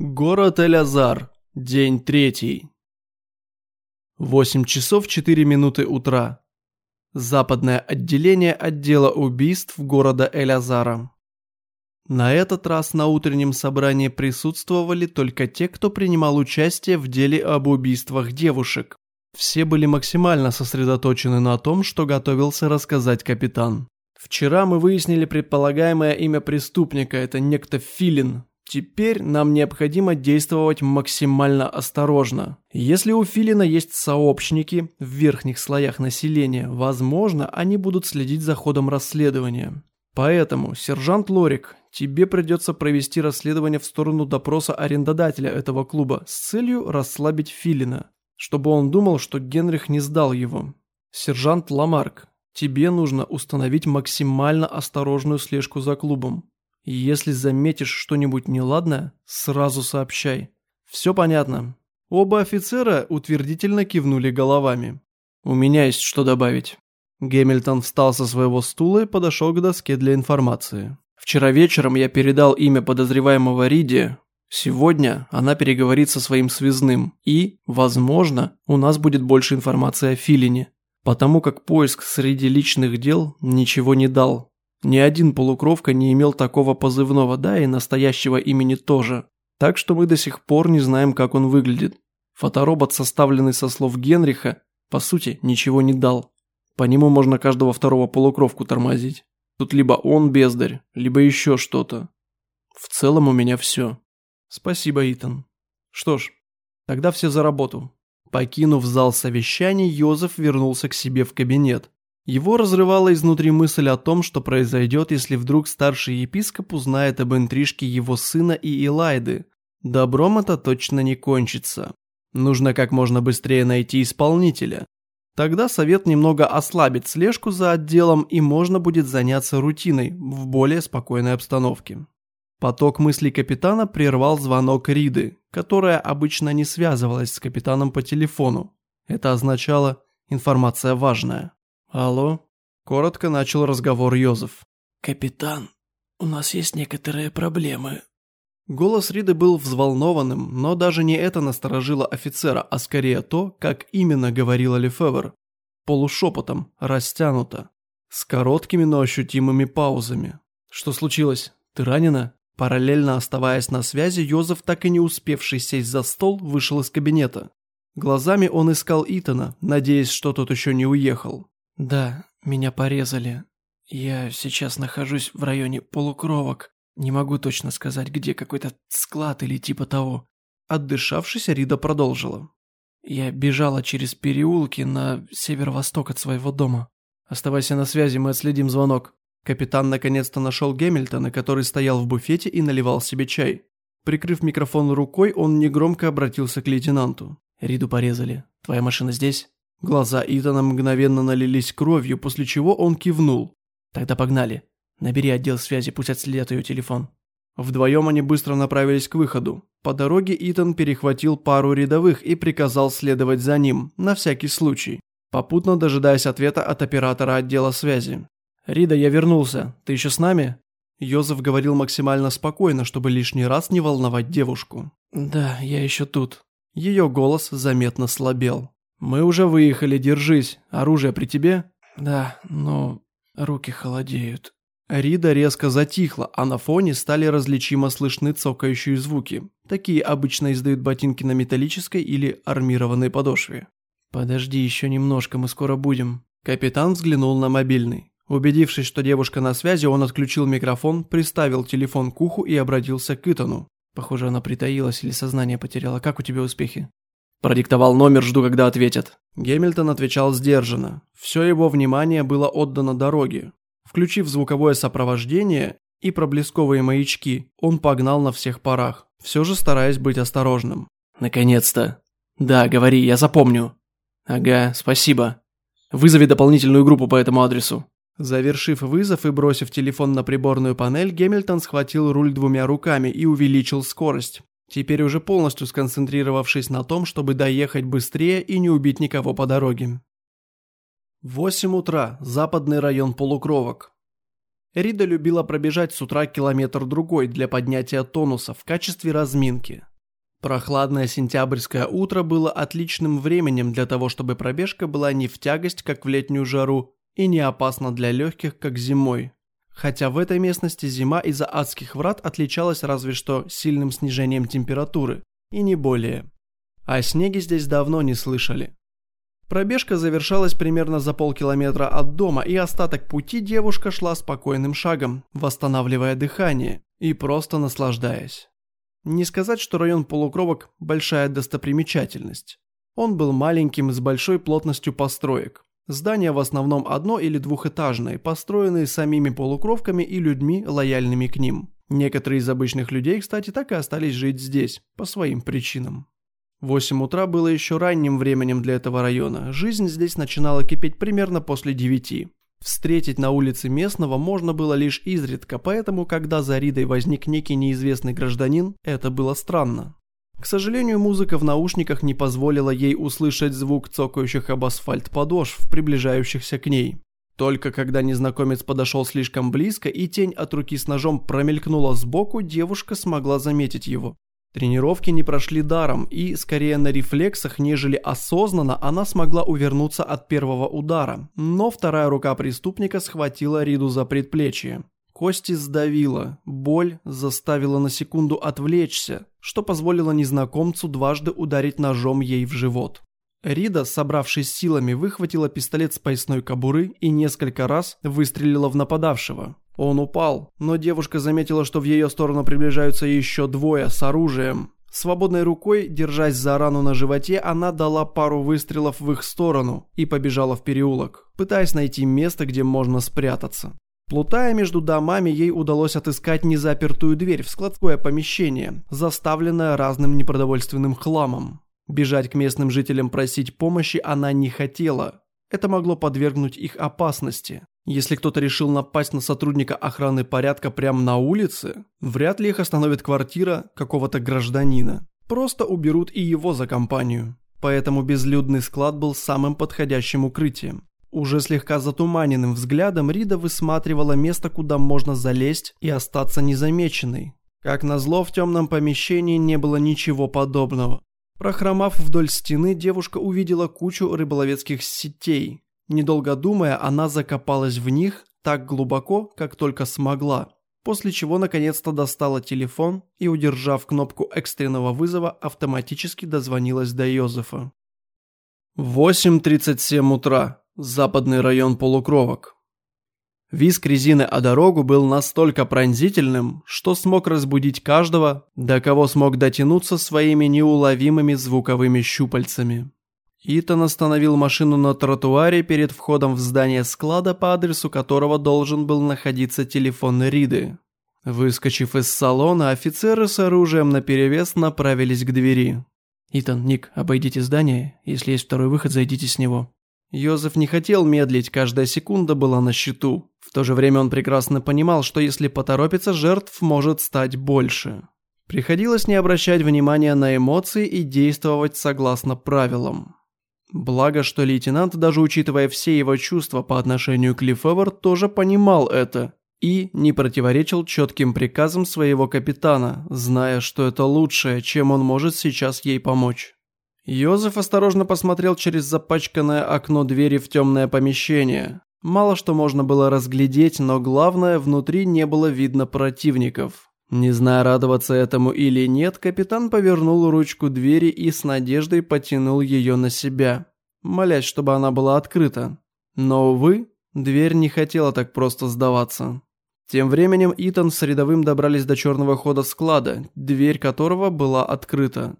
Город Элязар. День третий. 8 часов 4 минуты утра. Западное отделение отдела убийств города Элязара. На этот раз на утреннем собрании присутствовали только те, кто принимал участие в деле об убийствах девушек. Все были максимально сосредоточены на том, что готовился рассказать капитан. Вчера мы выяснили предполагаемое имя преступника, это некто Филин, Теперь нам необходимо действовать максимально осторожно. Если у Филина есть сообщники в верхних слоях населения, возможно, они будут следить за ходом расследования. Поэтому, сержант Лорик, тебе придется провести расследование в сторону допроса арендодателя этого клуба с целью расслабить Филина, чтобы он думал, что Генрих не сдал его. Сержант Ламарк, тебе нужно установить максимально осторожную слежку за клубом. Если заметишь что-нибудь неладное, сразу сообщай. Все понятно. Оба офицера утвердительно кивнули головами. У меня есть что добавить. Гэмильтон встал со своего стула и подошел к доске для информации. Вчера вечером я передал имя подозреваемого Риди. Сегодня она переговорит со своим связным. И, возможно, у нас будет больше информации о Филине. Потому как поиск среди личных дел ничего не дал. Ни один полукровка не имел такого позывного, да и настоящего имени тоже. Так что мы до сих пор не знаем, как он выглядит. Фоторобот, составленный со слов Генриха, по сути, ничего не дал. По нему можно каждого второго полукровку тормозить. Тут либо он бездарь, либо еще что-то. В целом у меня все. Спасибо, Итан. Что ж, тогда все за работу. Покинув зал совещаний, Йозеф вернулся к себе в кабинет. Его разрывала изнутри мысль о том, что произойдет, если вдруг старший епископ узнает об интрижке его сына и Элайды. Добром это точно не кончится. Нужно как можно быстрее найти исполнителя. Тогда совет немного ослабит слежку за отделом и можно будет заняться рутиной в более спокойной обстановке. Поток мыслей капитана прервал звонок Риды, которая обычно не связывалась с капитаном по телефону. Это означало информация важная. «Алло?» – коротко начал разговор Йозеф. «Капитан, у нас есть некоторые проблемы». Голос Риды был взволнованным, но даже не это насторожило офицера, а скорее то, как именно говорила Лефевр. Полушепотом, растянуто, с короткими, но ощутимыми паузами. «Что случилось? Ты ранена?» Параллельно оставаясь на связи, Йозеф, так и не успевший сесть за стол, вышел из кабинета. Глазами он искал Итана, надеясь, что тот еще не уехал. «Да, меня порезали. Я сейчас нахожусь в районе полукровок. Не могу точно сказать, где какой-то склад или типа того». Отдышавшись, Рида продолжила. «Я бежала через переулки на северо-восток от своего дома. Оставайся на связи, мы отследим звонок». Капитан наконец-то нашел Гэмильтона, который стоял в буфете и наливал себе чай. Прикрыв микрофон рукой, он негромко обратился к лейтенанту. «Риду порезали. Твоя машина здесь?» Глаза Итана мгновенно налились кровью, после чего он кивнул. «Тогда погнали. Набери отдел связи, пусть отследят ее телефон». Вдвоем они быстро направились к выходу. По дороге Итан перехватил пару рядовых и приказал следовать за ним, на всякий случай, попутно дожидаясь ответа от оператора отдела связи. «Рида, я вернулся. Ты еще с нами?» Йозеф говорил максимально спокойно, чтобы лишний раз не волновать девушку. «Да, я еще тут». Ее голос заметно слабел. «Мы уже выехали, держись. Оружие при тебе?» «Да, но руки холодеют». Рида резко затихла, а на фоне стали различимо слышны цокающие звуки. Такие обычно издают ботинки на металлической или армированной подошве. «Подожди еще немножко, мы скоро будем». Капитан взглянул на мобильный. Убедившись, что девушка на связи, он отключил микрофон, приставил телефон к уху и обратился к Итану. Похоже, она притаилась или сознание потеряла. Как у тебя успехи? Продиктовал номер, жду, когда ответят. Гемильтон отвечал сдержанно. Все его внимание было отдано дороге. Включив звуковое сопровождение и проблесковые маячки, он погнал на всех парах, все же стараясь быть осторожным. «Наконец-то!» «Да, говори, я запомню». «Ага, спасибо. Вызови дополнительную группу по этому адресу». Завершив вызов и бросив телефон на приборную панель, Гемильтон схватил руль двумя руками и увеличил скорость теперь уже полностью сконцентрировавшись на том, чтобы доехать быстрее и не убить никого по дороге. 8 утра, западный район полукровок. Рида любила пробежать с утра километр-другой для поднятия тонуса в качестве разминки. Прохладное сентябрьское утро было отличным временем для того, чтобы пробежка была не в тягость, как в летнюю жару, и не опасна для легких, как зимой. Хотя в этой местности зима из-за адских врат отличалась разве что сильным снижением температуры, и не более. О снеге здесь давно не слышали. Пробежка завершалась примерно за полкилометра от дома, и остаток пути девушка шла спокойным шагом, восстанавливая дыхание и просто наслаждаясь. Не сказать, что район полукровок – большая достопримечательность. Он был маленьким с большой плотностью построек. Здания в основном одно- или двухэтажные, построенные самими полукровками и людьми, лояльными к ним. Некоторые из обычных людей, кстати, так и остались жить здесь, по своим причинам. 8 утра было еще ранним временем для этого района. Жизнь здесь начинала кипеть примерно после 9. Встретить на улице местного можно было лишь изредка, поэтому, когда за Ридой возник некий неизвестный гражданин, это было странно. К сожалению, музыка в наушниках не позволила ей услышать звук цокающих об асфальт подошв, приближающихся к ней. Только когда незнакомец подошел слишком близко и тень от руки с ножом промелькнула сбоку, девушка смогла заметить его. Тренировки не прошли даром, и скорее на рефлексах, нежели осознанно, она смогла увернуться от первого удара, но вторая рука преступника схватила Риду за предплечье. Кости сдавила, боль заставила на секунду отвлечься, что позволило незнакомцу дважды ударить ножом ей в живот. Рида, собравшись силами, выхватила пистолет с поясной кобуры и несколько раз выстрелила в нападавшего. Он упал, но девушка заметила, что в ее сторону приближаются еще двое с оружием. Свободной рукой, держась за рану на животе, она дала пару выстрелов в их сторону и побежала в переулок, пытаясь найти место, где можно спрятаться. Плутая между домами, ей удалось отыскать незапертую дверь в складское помещение, заставленное разным непродовольственным хламом. Бежать к местным жителям просить помощи она не хотела. Это могло подвергнуть их опасности. Если кто-то решил напасть на сотрудника охраны порядка прямо на улице, вряд ли их остановит квартира какого-то гражданина. Просто уберут и его за компанию. Поэтому безлюдный склад был самым подходящим укрытием. Уже слегка затуманенным взглядом Рида высматривала место, куда можно залезть и остаться незамеченной. Как назло, в темном помещении не было ничего подобного. Прохромав вдоль стены, девушка увидела кучу рыболовецких сетей, Недолго думая, она закопалась в них так глубоко, как только смогла, после чего наконец-то достала телефон и, удержав кнопку экстренного вызова, автоматически дозвонилась до Йозефа. 8.37 утра. Западный район полукровок. Виск резины о дорогу был настолько пронзительным, что смог разбудить каждого, до кого смог дотянуться своими неуловимыми звуковыми щупальцами. Итан остановил машину на тротуаре перед входом в здание склада, по адресу которого должен был находиться телефон Риды. Выскочив из салона, офицеры с оружием наперевес направились к двери. «Итан, Ник, обойдите здание. Если есть второй выход, зайдите с него». Йозеф не хотел медлить, каждая секунда была на счету. В то же время он прекрасно понимал, что если поторопиться, жертв может стать больше. Приходилось не обращать внимания на эмоции и действовать согласно правилам. Благо, что лейтенант, даже учитывая все его чувства по отношению к Лифевер, тоже понимал это и не противоречил четким приказам своего капитана, зная, что это лучшее, чем он может сейчас ей помочь. Йозеф осторожно посмотрел через запачканное окно двери в темное помещение. Мало что можно было разглядеть, но главное, внутри не было видно противников. Не зная, радоваться этому или нет, капитан повернул ручку двери и с надеждой потянул ее на себя, молясь, чтобы она была открыта. Но, увы, дверь не хотела так просто сдаваться. Тем временем Итан с рядовым добрались до черного хода склада, дверь которого была открыта.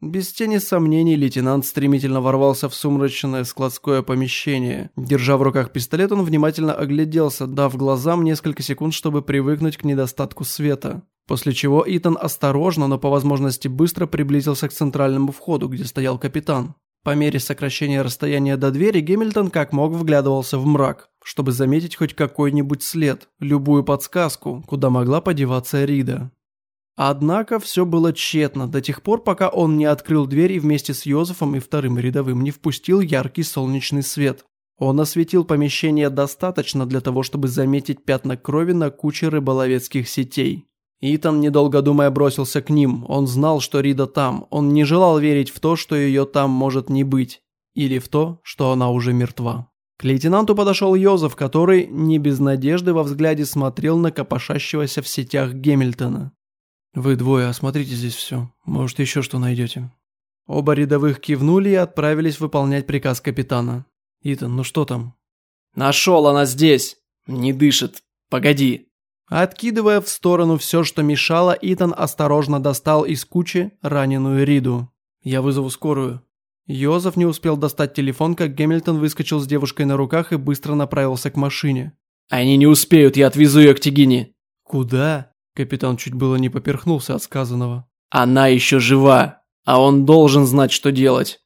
Без тени сомнений лейтенант стремительно ворвался в сумрачное складское помещение. Держа в руках пистолет, он внимательно огляделся, дав глазам несколько секунд, чтобы привыкнуть к недостатку света. После чего Итан осторожно, но по возможности быстро приблизился к центральному входу, где стоял капитан. По мере сокращения расстояния до двери Гемильтон как мог вглядывался в мрак, чтобы заметить хоть какой-нибудь след, любую подсказку, куда могла подеваться Рида. Однако все было тщетно до тех пор, пока он не открыл дверь и вместе с Йозефом и вторым рядовым не впустил яркий солнечный свет. Он осветил помещение достаточно для того, чтобы заметить пятна крови на куче рыболовецких сетей. Итан, недолго думая, бросился к ним. Он знал, что Рида там. Он не желал верить в то, что ее там может не быть. Или в то, что она уже мертва. К лейтенанту подошел Йозеф, который, не без надежды во взгляде, смотрел на копошащегося в сетях Гемильтона. «Вы двое, осмотрите здесь все. Может, еще что найдете». Оба рядовых кивнули и отправились выполнять приказ капитана. «Итан, ну что там?» «Нашел, она здесь! Не дышит. Погоди!» Откидывая в сторону все, что мешало, Итан осторожно достал из кучи раненую Риду. «Я вызову скорую». Йозеф не успел достать телефон, как Гемильтон выскочил с девушкой на руках и быстро направился к машине. «Они не успеют, я отвезу ее к Тигине». «Куда?» Капитан чуть было не поперхнулся от сказанного. «Она еще жива, а он должен знать, что делать.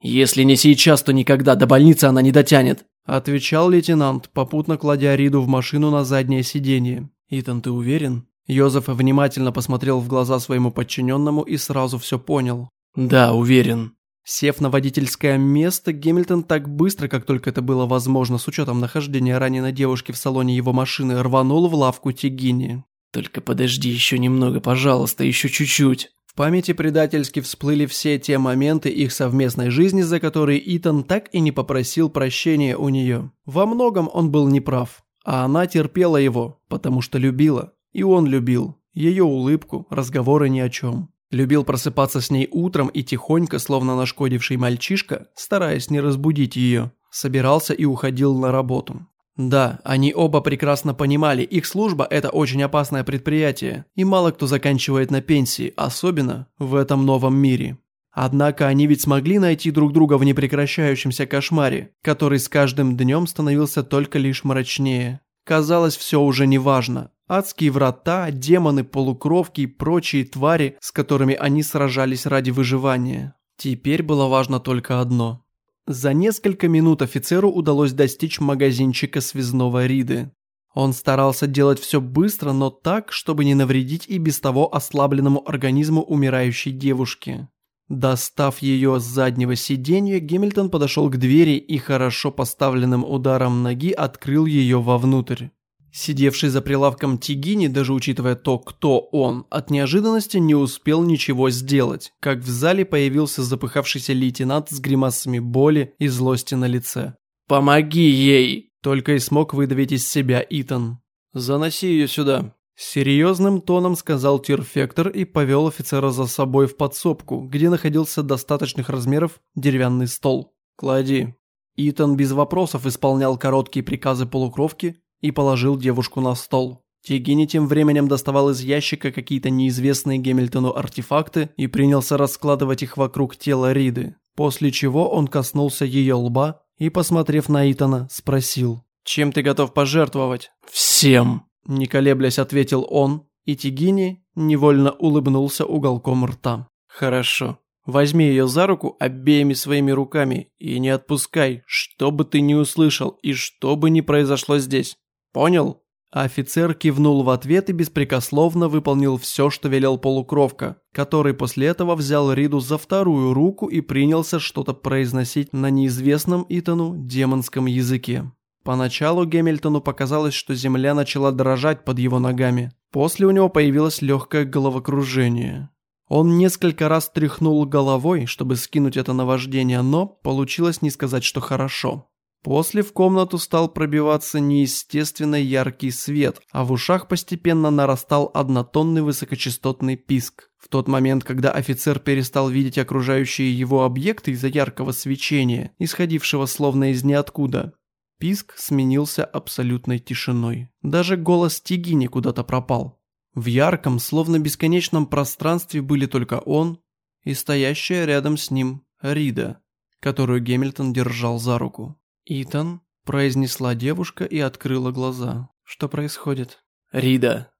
Если не сейчас, то никогда, до больницы она не дотянет». Отвечал лейтенант, попутно кладя Риду в машину на заднее сиденье. «Итан, ты уверен?» Йозеф внимательно посмотрел в глаза своему подчиненному и сразу все понял. «Да, уверен». Сев на водительское место, Гемильтон так быстро, как только это было возможно с учетом нахождения раненой девушки в салоне его машины, рванул в лавку Тигини. «Только подожди еще немного, пожалуйста, еще чуть-чуть». В памяти предательски всплыли все те моменты их совместной жизни, за которые Итан так и не попросил прощения у нее. Во многом он был неправ, а она терпела его, потому что любила. И он любил. Ее улыбку, разговоры ни о чем. Любил просыпаться с ней утром и тихонько, словно нашкодивший мальчишка, стараясь не разбудить ее, собирался и уходил на работу. Да, они оба прекрасно понимали, их служба – это очень опасное предприятие, и мало кто заканчивает на пенсии, особенно в этом новом мире. Однако они ведь смогли найти друг друга в непрекращающемся кошмаре, который с каждым днем становился только лишь мрачнее. Казалось, все уже не важно. Адские врата, демоны, полукровки и прочие твари, с которыми они сражались ради выживания. Теперь было важно только одно за несколько минут офицеру удалось достичь магазинчика связного Риды. Он старался делать все быстро, но так, чтобы не навредить и без того ослабленному организму умирающей девушки. Достав ее с заднего сиденья, Гемильтон подошел к двери и хорошо поставленным ударом ноги открыл ее вовнутрь. Сидевший за прилавком Тигини, даже учитывая то, кто он, от неожиданности не успел ничего сделать, как в зале появился запыхавшийся лейтенант с гримасами боли и злости на лице. «Помоги ей!» – только и смог выдавить из себя Итан. «Заноси ее сюда», – серьезным тоном сказал Тирфектор и повел офицера за собой в подсобку, где находился достаточных размеров деревянный стол. «Клади». Итан без вопросов исполнял короткие приказы полукровки, и положил девушку на стол. Тигини тем временем доставал из ящика какие-то неизвестные Гемильтону артефакты и принялся раскладывать их вокруг тела Риды, после чего он коснулся ее лба и, посмотрев на Итана, спросил «Чем ты готов пожертвовать?» «Всем», – не колеблясь ответил он, и Тигини невольно улыбнулся уголком рта. «Хорошо. Возьми ее за руку обеими своими руками и не отпускай, что бы ты ни услышал и что бы ни произошло здесь. Понял?» Офицер кивнул в ответ и беспрекословно выполнил все, что велел полукровка, который после этого взял Риду за вторую руку и принялся что-то произносить на неизвестном Итану демонском языке. Поначалу Гемильтону показалось, что земля начала дрожать под его ногами. После у него появилось легкое головокружение. Он несколько раз тряхнул головой, чтобы скинуть это наваждение, но получилось не сказать, что хорошо. После в комнату стал пробиваться неестественно яркий свет, а в ушах постепенно нарастал однотонный высокочастотный писк. В тот момент, когда офицер перестал видеть окружающие его объекты из-за яркого свечения, исходившего словно из ниоткуда, писк сменился абсолютной тишиной. Даже голос Тигини куда-то пропал. В ярком, словно бесконечном пространстве были только он и стоящая рядом с ним Рида, которую Гемильтон держал за руку. «Итан», – произнесла девушка и открыла глаза. «Что происходит?» «Рида,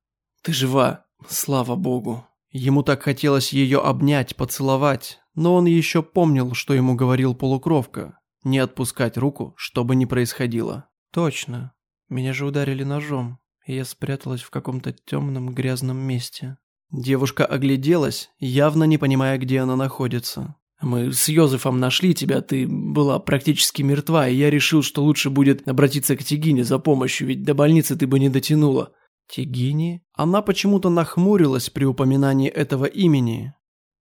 ты жива, слава богу». Ему так хотелось ее обнять, поцеловать, но он еще помнил, что ему говорил полукровка. Не отпускать руку, что бы ни происходило. «Точно. Меня же ударили ножом, и я спряталась в каком-то темном грязном месте». Девушка огляделась, явно не понимая, где она находится. Мы с Йозефом нашли тебя, ты была практически мертва, и я решил, что лучше будет обратиться к Тигине за помощью, ведь до больницы ты бы не дотянула. Тигини? Она почему-то нахмурилась при упоминании этого имени.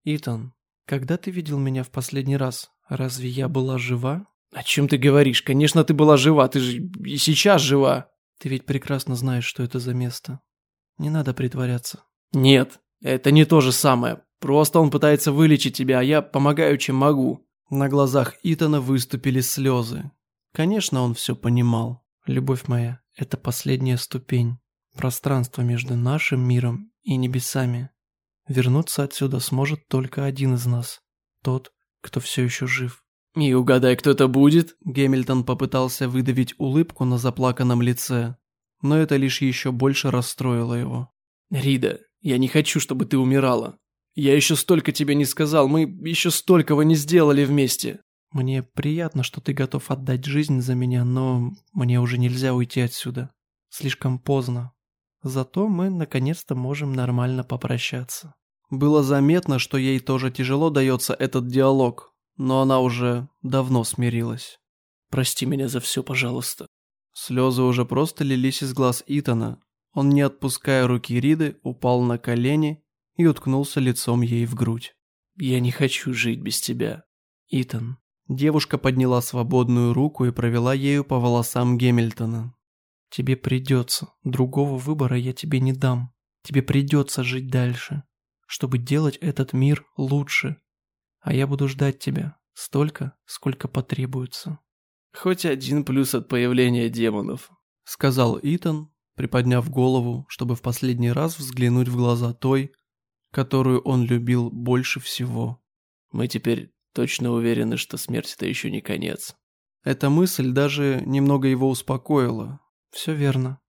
Итан, когда ты видел меня в последний раз? Разве я была жива? О чем ты говоришь? Конечно, ты была жива, ты же и сейчас жива. Ты ведь прекрасно знаешь, что это за место. Не надо притворяться. Нет, это не то же самое. Просто он пытается вылечить тебя, а я помогаю, чем могу. На глазах Итана выступили слезы. Конечно, он все понимал. Любовь моя, это последняя ступень. Пространство между нашим миром и небесами. Вернуться отсюда сможет только один из нас. Тот, кто все еще жив. «И угадай, кто это будет?» Гемильтон попытался выдавить улыбку на заплаканном лице, но это лишь еще больше расстроило его. «Рида, я не хочу, чтобы ты умирала. Я еще столько тебе не сказал, мы еще столького не сделали вместе». «Мне приятно, что ты готов отдать жизнь за меня, но мне уже нельзя уйти отсюда. Слишком поздно. Зато мы наконец-то можем нормально попрощаться». Было заметно, что ей тоже тяжело дается этот диалог, но она уже давно смирилась. «Прости меня за все, пожалуйста». Слезы уже просто лились из глаз Итана. Он, не отпуская руки Риды, упал на колени и уткнулся лицом ей в грудь. «Я не хочу жить без тебя, Итан». Девушка подняла свободную руку и провела ею по волосам Гемильтона. «Тебе придется. Другого выбора я тебе не дам. Тебе придется жить дальше чтобы делать этот мир лучше. А я буду ждать тебя столько, сколько потребуется. Хоть один плюс от появления демонов, сказал Итан, приподняв голову, чтобы в последний раз взглянуть в глаза той, которую он любил больше всего. Мы теперь точно уверены, что смерть это еще не конец. Эта мысль даже немного его успокоила. Все верно.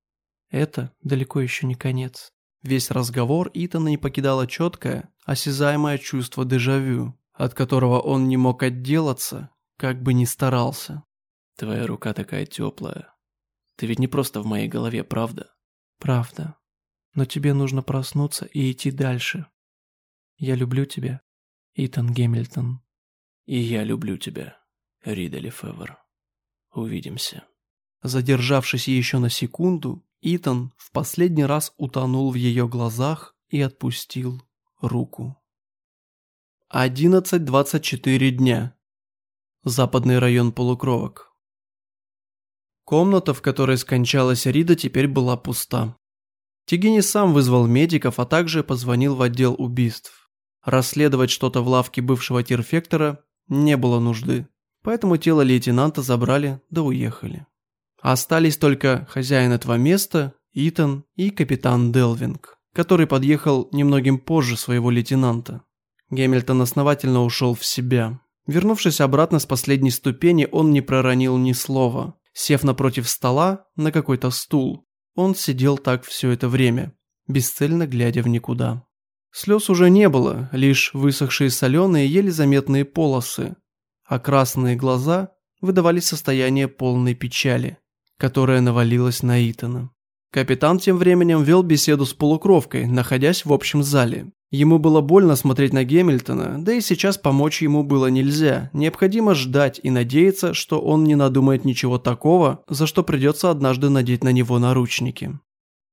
Это далеко еще не конец. Весь разговор Итана не покидало четкое, осязаемое чувство дежавю, от которого он не мог отделаться, как бы ни старался. «Твоя рука такая теплая. Ты ведь не просто в моей голове, правда?» «Правда. Но тебе нужно проснуться и идти дальше. Я люблю тебя, Итан Гемильтон». «И я люблю тебя, Рида Лефевр. Увидимся». Задержавшись еще на секунду, Итан в последний раз утонул в ее глазах и отпустил руку. 11.24 дня. Западный район полукровок. Комната, в которой скончалась Рида, теперь была пуста. Тигини сам вызвал медиков, а также позвонил в отдел убийств. Расследовать что-то в лавке бывшего терфектора не было нужды, поэтому тело лейтенанта забрали да уехали. Остались только хозяин этого места, Итан и капитан Делвинг, который подъехал немногим позже своего лейтенанта. Гемильтон основательно ушел в себя. Вернувшись обратно с последней ступени, он не проронил ни слова. Сев напротив стола на какой-то стул, он сидел так все это время, бесцельно глядя в никуда. Слез уже не было, лишь высохшие соленые еле заметные полосы, а красные глаза выдавали состояние полной печали которая навалилась на Итана. Капитан тем временем вел беседу с полукровкой, находясь в общем зале. Ему было больно смотреть на Гемильтона, да и сейчас помочь ему было нельзя. Необходимо ждать и надеяться, что он не надумает ничего такого, за что придется однажды надеть на него наручники.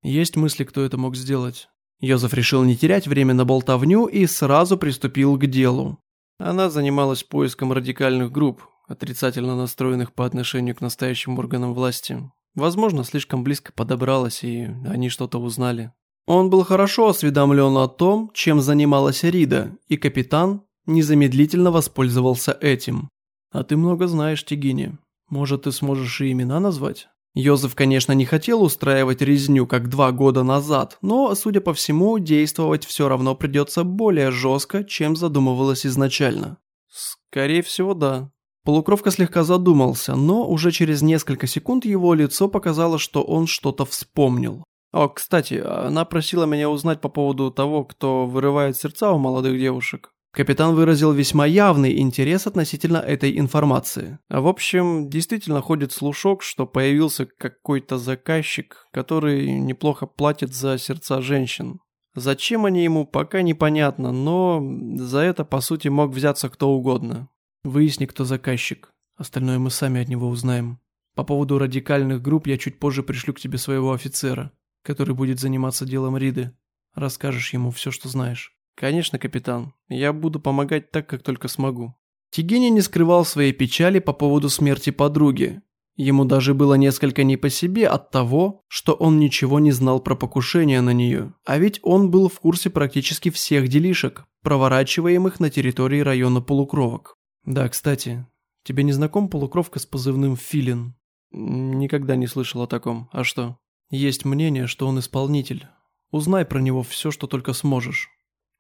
Есть мысли, кто это мог сделать. Йозеф решил не терять время на болтовню и сразу приступил к делу. Она занималась поиском радикальных групп, отрицательно настроенных по отношению к настоящим органам власти. Возможно, слишком близко подобралась, и они что-то узнали. Он был хорошо осведомлен о том, чем занималась Рида, и капитан незамедлительно воспользовался этим. «А ты много знаешь, Тигини. Может, ты сможешь и имена назвать?» Йозеф, конечно, не хотел устраивать резню, как два года назад, но, судя по всему, действовать все равно придется более жестко, чем задумывалось изначально. Скорее всего, да. Полукровка слегка задумался, но уже через несколько секунд его лицо показало, что он что-то вспомнил. О, кстати, она просила меня узнать по поводу того, кто вырывает сердца у молодых девушек. Капитан выразил весьма явный интерес относительно этой информации. В общем, действительно ходит слушок, что появился какой-то заказчик, который неплохо платит за сердца женщин. Зачем они ему, пока непонятно, но за это, по сути, мог взяться кто угодно. Выясни, кто заказчик. Остальное мы сами от него узнаем. По поводу радикальных групп я чуть позже пришлю к тебе своего офицера. который будет заниматься делом Риды. Расскажешь ему все, что знаешь. Конечно, капитан. Я буду помогать так, как только смогу. Тигини не скрывал своей печали по поводу смерти подруги. Ему даже было несколько не по себе от того, что он ничего не знал про покушение на нее. А ведь он был в курсе практически всех делишек, проворачиваемых на территории района полукровок. Да, кстати, тебе не знаком полукровка с позывным «Филин»? Никогда не слышал о таком. А что? Есть мнение, что он исполнитель. Узнай про него все, что только сможешь.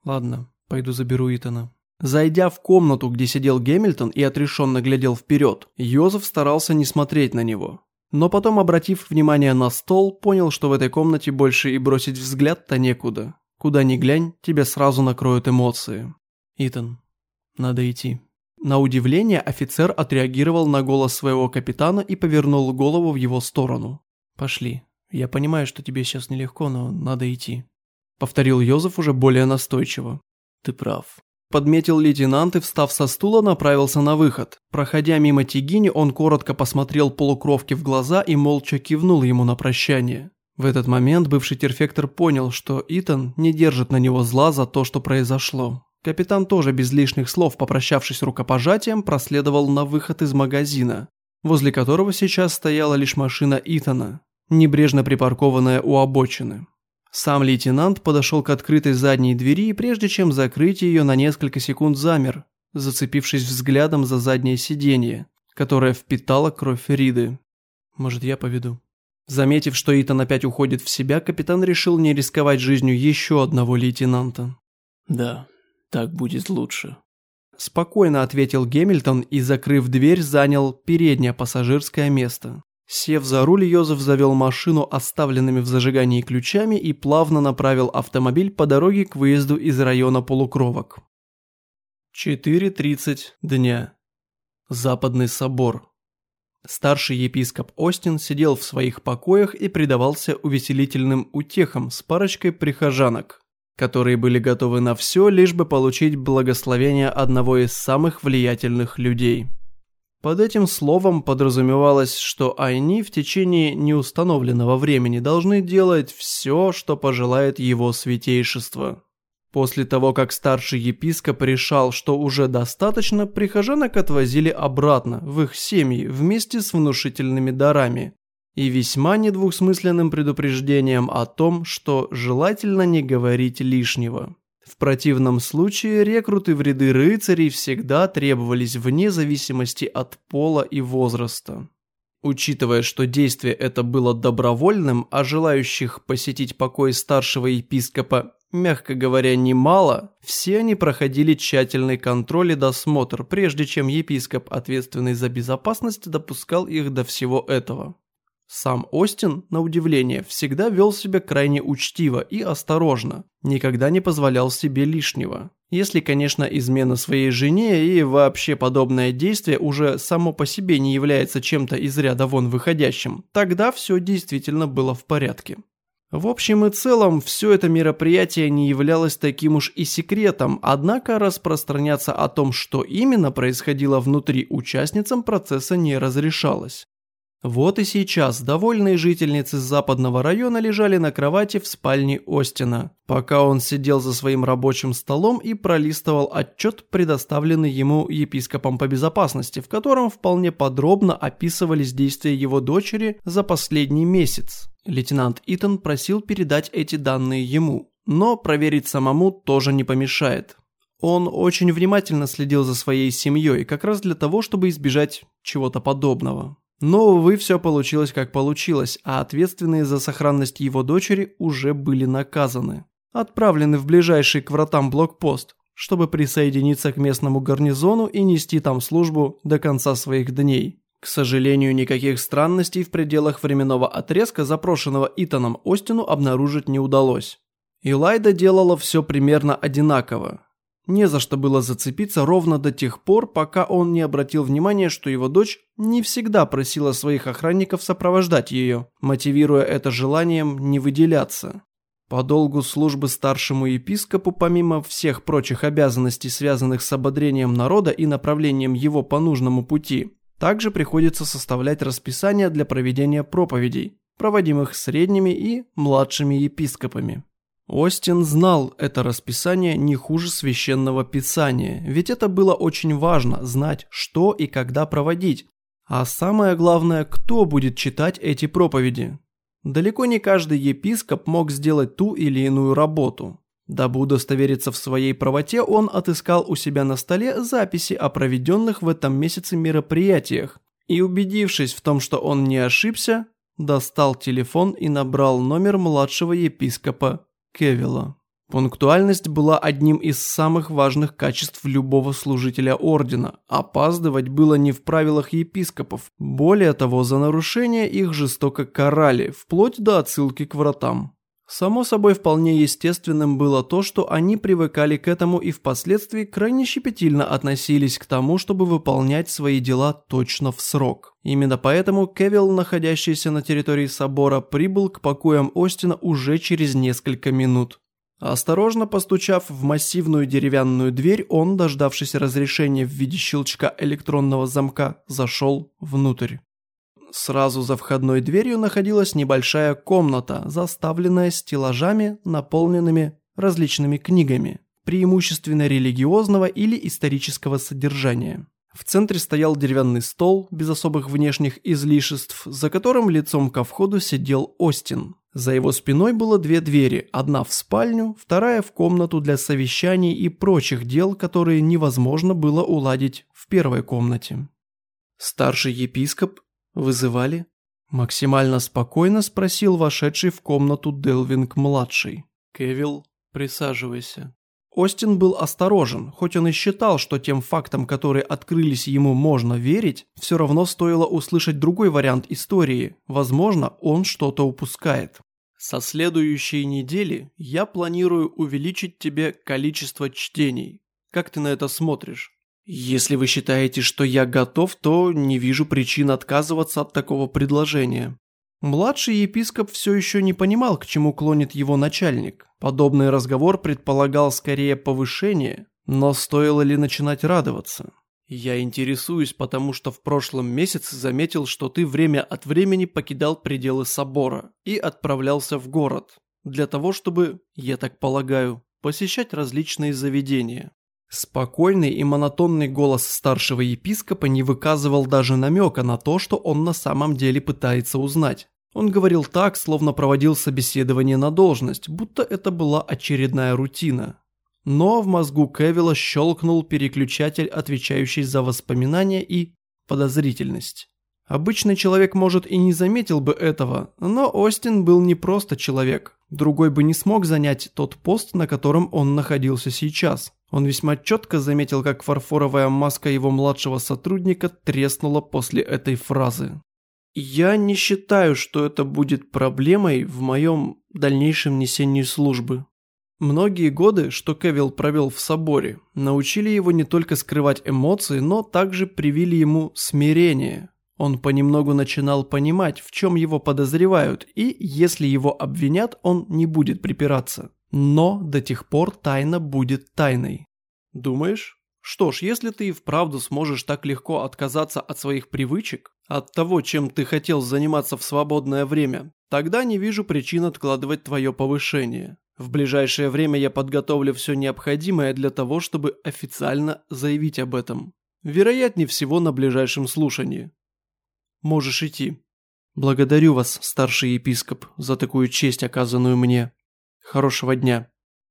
Ладно, пойду заберу Итана. Зайдя в комнату, где сидел Гемильтон и отрешенно глядел вперед, Йозеф старался не смотреть на него. Но потом, обратив внимание на стол, понял, что в этой комнате больше и бросить взгляд-то некуда. Куда ни глянь, тебя сразу накроют эмоции. «Итан, надо идти». На удивление офицер отреагировал на голос своего капитана и повернул голову в его сторону. «Пошли. Я понимаю, что тебе сейчас нелегко, но надо идти». Повторил Йозеф уже более настойчиво. «Ты прав. Подметил лейтенант и, встав со стула, направился на выход. Проходя мимо Тигини, он коротко посмотрел полукровке в глаза и молча кивнул ему на прощание. В этот момент бывший терфектор понял, что Итан не держит на него зла за то, что произошло. Капитан тоже без лишних слов, попрощавшись рукопожатием, проследовал на выход из магазина, возле которого сейчас стояла лишь машина Итана, небрежно припаркованная у обочины. Сам лейтенант подошел к открытой задней двери и прежде чем закрыть ее на несколько секунд замер, зацепившись взглядом за заднее сиденье, которое впитало кровь Риды. «Может, я поведу?» Заметив, что Итан опять уходит в себя, капитан решил не рисковать жизнью еще одного лейтенанта. «Да, так будет лучше», Спокойно ответил Гемильтон и, закрыв дверь, занял переднее пассажирское место. Сев за руль, Йозеф завел машину оставленными в зажигании ключами и плавно направил автомобиль по дороге к выезду из района полукровок. 4.30 дня. Западный собор. Старший епископ Остин сидел в своих покоях и предавался увеселительным утехам с парочкой прихожанок, которые были готовы на все, лишь бы получить благословение одного из самых влиятельных людей. Под этим словом подразумевалось, что они в течение неустановленного времени должны делать все, что пожелает его святейшество. После того, как старший епископ решал, что уже достаточно, прихожанок отвозили обратно, в их семьи, вместе с внушительными дарами и весьма недвусмысленным предупреждением о том, что желательно не говорить лишнего. В противном случае рекруты в ряды рыцарей всегда требовались вне зависимости от пола и возраста. Учитывая, что действие это было добровольным, а желающих посетить покой старшего епископа, мягко говоря, немало, все они проходили тщательный контроль и досмотр, прежде чем епископ, ответственный за безопасность, допускал их до всего этого. Сам Остин, на удивление, всегда вел себя крайне учтиво и осторожно, никогда не позволял себе лишнего. Если, конечно, измена своей жене и вообще подобное действие уже само по себе не является чем-то из ряда вон выходящим, тогда все действительно было в порядке. В общем и целом, все это мероприятие не являлось таким уж и секретом, однако распространяться о том, что именно происходило внутри участницам процесса не разрешалось. Вот и сейчас довольные жительницы западного района лежали на кровати в спальне Остина, пока он сидел за своим рабочим столом и пролистывал отчет, предоставленный ему епископом по безопасности, в котором вполне подробно описывались действия его дочери за последний месяц. Лейтенант Итан просил передать эти данные ему, но проверить самому тоже не помешает. Он очень внимательно следил за своей семьей, как раз для того, чтобы избежать чего-то подобного. Но, увы, все получилось как получилось, а ответственные за сохранность его дочери уже были наказаны. Отправлены в ближайший к вратам блокпост, чтобы присоединиться к местному гарнизону и нести там службу до конца своих дней. К сожалению, никаких странностей в пределах временного отрезка, запрошенного Итаном Остину, обнаружить не удалось. Илайда делала все примерно одинаково, не за что было зацепиться ровно до тех пор, пока он не обратил внимания, что его дочь не всегда просила своих охранников сопровождать ее, мотивируя это желанием не выделяться. По долгу службы старшему епископу, помимо всех прочих обязанностей, связанных с ободрением народа и направлением его по нужному пути, также приходится составлять расписание для проведения проповедей, проводимых средними и младшими епископами. Остин знал это расписание не хуже священного писания, ведь это было очень важно знать, что и когда проводить, а самое главное, кто будет читать эти проповеди. Далеко не каждый епископ мог сделать ту или иную работу. Дабы удостовериться в своей правоте, он отыскал у себя на столе записи о проведенных в этом месяце мероприятиях и, убедившись в том, что он не ошибся, достал телефон и набрал номер младшего епископа Кевилла. Пунктуальность была одним из самых важных качеств любого служителя ордена. Опаздывать было не в правилах епископов. Более того, за нарушение их жестоко карали, вплоть до отсылки к вратам. Само собой, вполне естественным было то, что они привыкали к этому и впоследствии крайне щепетильно относились к тому, чтобы выполнять свои дела точно в срок. Именно поэтому Кевилл, находящийся на территории собора, прибыл к покоям Остина уже через несколько минут. Осторожно постучав в массивную деревянную дверь, он, дождавшись разрешения в виде щелчка электронного замка, зашел внутрь. Сразу за входной дверью находилась небольшая комната, заставленная стеллажами, наполненными различными книгами, преимущественно религиозного или исторического содержания. В центре стоял деревянный стол без особых внешних излишеств, за которым лицом ко входу сидел Остин. За его спиной было две двери, одна в спальню, вторая в комнату для совещаний и прочих дел, которые невозможно было уладить в первой комнате. Старший епископ «Вызывали?» Максимально спокойно спросил вошедший в комнату Делвинг-младший. «Кевилл, присаживайся». Остин был осторожен, хоть он и считал, что тем фактам, которые открылись ему, можно верить, все равно стоило услышать другой вариант истории. Возможно, он что-то упускает. Со следующей недели я планирую увеличить тебе количество чтений. Как ты на это смотришь? Если вы считаете, что я готов, то не вижу причин отказываться от такого предложения. Младший епископ все еще не понимал, к чему клонит его начальник. Подобный разговор предполагал скорее повышение, но стоило ли начинать радоваться? Я интересуюсь, потому что в прошлом месяце заметил, что ты время от времени покидал пределы собора и отправлялся в город. Для того, чтобы, я так полагаю, посещать различные заведения. Спокойный и монотонный голос старшего епископа не выказывал даже намека на то, что он на самом деле пытается узнать. Он говорил так, словно проводил собеседование на должность, будто это была очередная рутина. Но в мозгу Кевилла щелкнул переключатель, отвечающий за воспоминания и подозрительность. Обычный человек, может, и не заметил бы этого, но Остин был не просто человек. Другой бы не смог занять тот пост, на котором он находился сейчас. Он весьма четко заметил, как фарфоровая маска его младшего сотрудника треснула после этой фразы. «Я не считаю, что это будет проблемой в моем дальнейшем несении службы». Многие годы, что Кевилл провел в соборе, научили его не только скрывать эмоции, но также привили ему смирение. Он понемногу начинал понимать, в чем его подозревают, и если его обвинят, он не будет припираться. Но до тех пор тайна будет тайной. Думаешь? Что ж, если ты и вправду сможешь так легко отказаться от своих привычек, от того, чем ты хотел заниматься в свободное время, тогда не вижу причин откладывать твое повышение. В ближайшее время я подготовлю все необходимое для того, чтобы официально заявить об этом. Вероятнее всего на ближайшем слушании. Можешь идти. Благодарю вас, старший епископ, за такую честь, оказанную мне. Хорошего дня».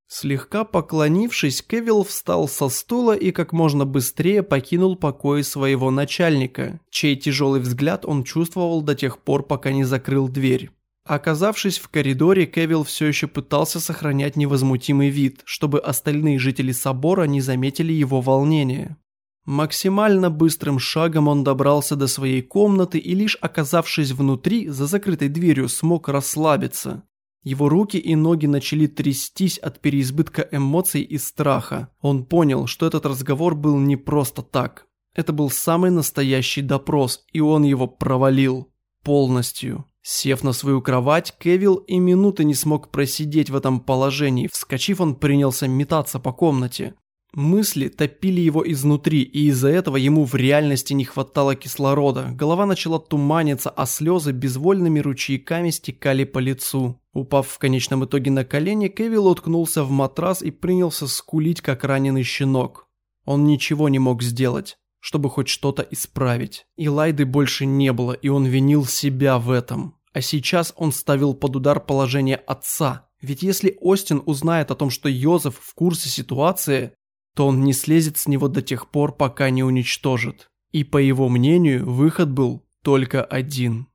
Слегка поклонившись, Кевилл встал со стула и как можно быстрее покинул покои своего начальника, чей тяжелый взгляд он чувствовал до тех пор, пока не закрыл дверь. Оказавшись в коридоре, Кевилл все еще пытался сохранять невозмутимый вид, чтобы остальные жители собора не заметили его волнения. Максимально быстрым шагом он добрался до своей комнаты и лишь оказавшись внутри, за закрытой дверью, смог расслабиться. Его руки и ноги начали трястись от переизбытка эмоций и страха. Он понял, что этот разговор был не просто так. Это был самый настоящий допрос, и он его провалил. Полностью. Сев на свою кровать, Кевилл и минуты не смог просидеть в этом положении. Вскочив, он принялся метаться по комнате. Мысли топили его изнутри, и из-за этого ему в реальности не хватало кислорода. Голова начала туманиться, а слезы безвольными ручейками стекали по лицу. Упав в конечном итоге на колени, Кевилл уткнулся в матрас и принялся скулить, как раненый щенок. Он ничего не мог сделать, чтобы хоть что-то исправить. И Лайды больше не было, и он винил себя в этом. А сейчас он ставил под удар положение отца. Ведь если Остин узнает о том, что Йозеф в курсе ситуации, то он не слезет с него до тех пор, пока не уничтожит. И по его мнению, выход был только один.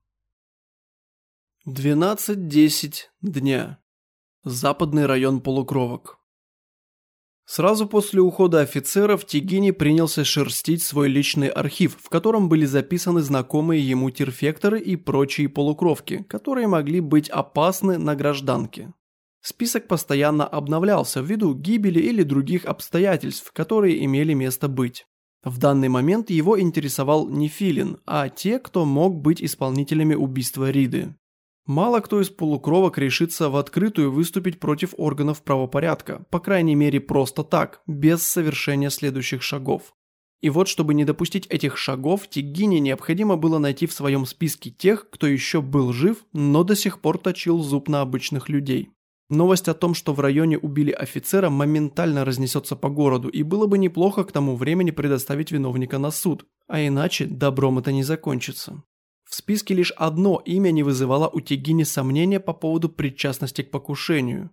12.10 дня. Западный район полукровок. Сразу после ухода офицеров Тигини принялся шерстить свой личный архив, в котором были записаны знакомые ему терфекторы и прочие полукровки, которые могли быть опасны на гражданке. Список постоянно обновлялся ввиду гибели или других обстоятельств, которые имели место быть. В данный момент его интересовал не Филин, а те, кто мог быть исполнителями убийства Риды. Мало кто из полукровок решится в открытую выступить против органов правопорядка, по крайней мере просто так, без совершения следующих шагов. И вот, чтобы не допустить этих шагов, Тигине необходимо было найти в своем списке тех, кто еще был жив, но до сих пор точил зуб на обычных людей. Новость о том, что в районе убили офицера, моментально разнесется по городу, и было бы неплохо к тому времени предоставить виновника на суд, а иначе добром это не закончится. В списке лишь одно имя не вызывало у Тегини сомнения по поводу причастности к покушению.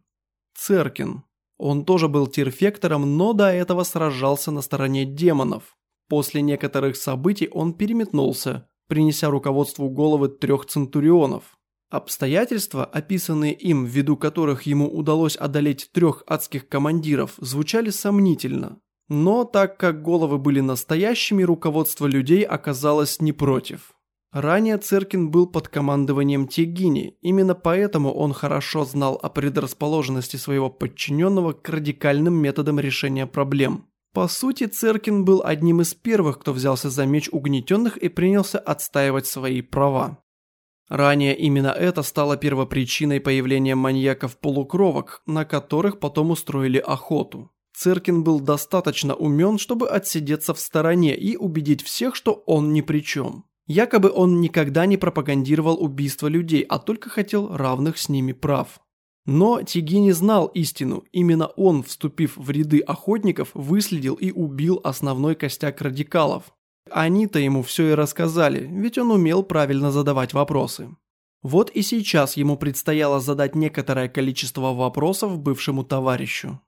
Церкин. Он тоже был тирфектором, но до этого сражался на стороне демонов. После некоторых событий он переметнулся, принеся руководству головы трех центурионов. Обстоятельства, описанные им, ввиду которых ему удалось одолеть трех адских командиров, звучали сомнительно. Но так как головы были настоящими, руководство людей оказалось не против. Ранее Церкин был под командованием Тегини, именно поэтому он хорошо знал о предрасположенности своего подчиненного к радикальным методам решения проблем. По сути, Церкин был одним из первых, кто взялся за меч угнетенных и принялся отстаивать свои права. Ранее именно это стало первопричиной появления маньяков-полукровок, на которых потом устроили охоту. Церкин был достаточно умен, чтобы отсидеться в стороне и убедить всех, что он ни при чем. Якобы он никогда не пропагандировал убийство людей, а только хотел равных с ними прав. Но Тигини знал истину, именно он, вступив в ряды охотников, выследил и убил основной костяк радикалов. Они-то ему все и рассказали, ведь он умел правильно задавать вопросы. Вот и сейчас ему предстояло задать некоторое количество вопросов бывшему товарищу.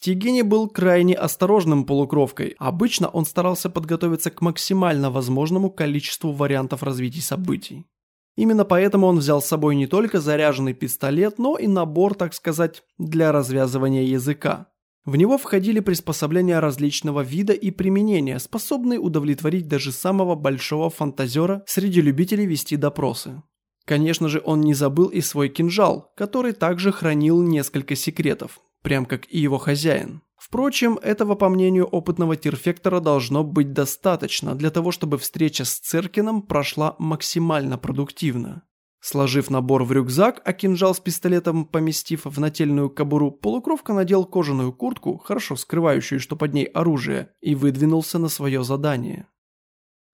Тигини был крайне осторожным полукровкой. Обычно он старался подготовиться к максимально возможному количеству вариантов развития событий. Именно поэтому он взял с собой не только заряженный пистолет, но и набор, так сказать, для развязывания языка. В него входили приспособления различного вида и применения, способные удовлетворить даже самого большого фантазера среди любителей вести допросы. Конечно же, он не забыл и свой кинжал, который также хранил несколько секретов, прям как и его хозяин. Впрочем, этого, по мнению опытного терфектора, должно быть достаточно для того, чтобы встреча с Церкином прошла максимально продуктивно. Сложив набор в рюкзак, а кинжал с пистолетом поместив в нательную кобуру, полукровка надел кожаную куртку, хорошо скрывающую, что под ней оружие, и выдвинулся на свое задание.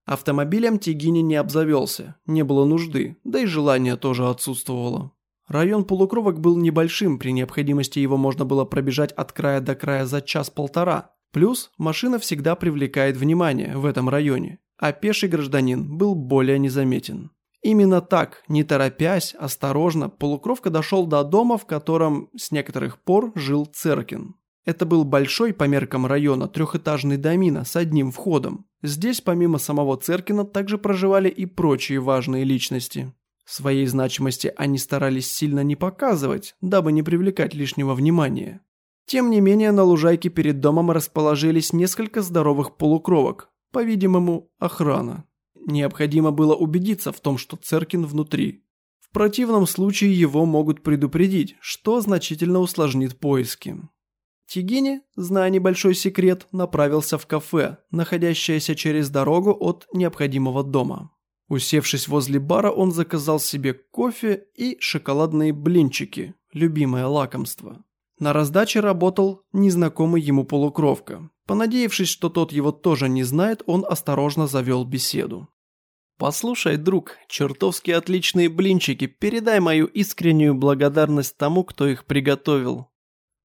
Автомобилем Тигини не обзавелся, не было нужды, да и желание тоже отсутствовало. Район полукровок был небольшим, при необходимости его можно было пробежать от края до края за час-полтора. Плюс машина всегда привлекает внимание в этом районе, а пеший гражданин был более незаметен. Именно так, не торопясь, осторожно, полукровка дошел до дома, в котором с некоторых пор жил Церкин. Это был большой по меркам района трехэтажный домина с одним входом. Здесь помимо самого Церкина также проживали и прочие важные личности. Своей значимости они старались сильно не показывать, дабы не привлекать лишнего внимания. Тем не менее, на лужайке перед домом расположились несколько здоровых полукровок, по-видимому, охрана. Необходимо было убедиться в том, что Церкин внутри. В противном случае его могут предупредить, что значительно усложнит поиски. Тигини, зная небольшой секрет, направился в кафе, находящееся через дорогу от необходимого дома. Усевшись возле бара, он заказал себе кофе и шоколадные блинчики, любимое лакомство. На раздаче работал незнакомый ему полукровка. Понадеявшись, что тот его тоже не знает, он осторожно завел беседу. «Послушай, друг, чертовски отличные блинчики, передай мою искреннюю благодарность тому, кто их приготовил».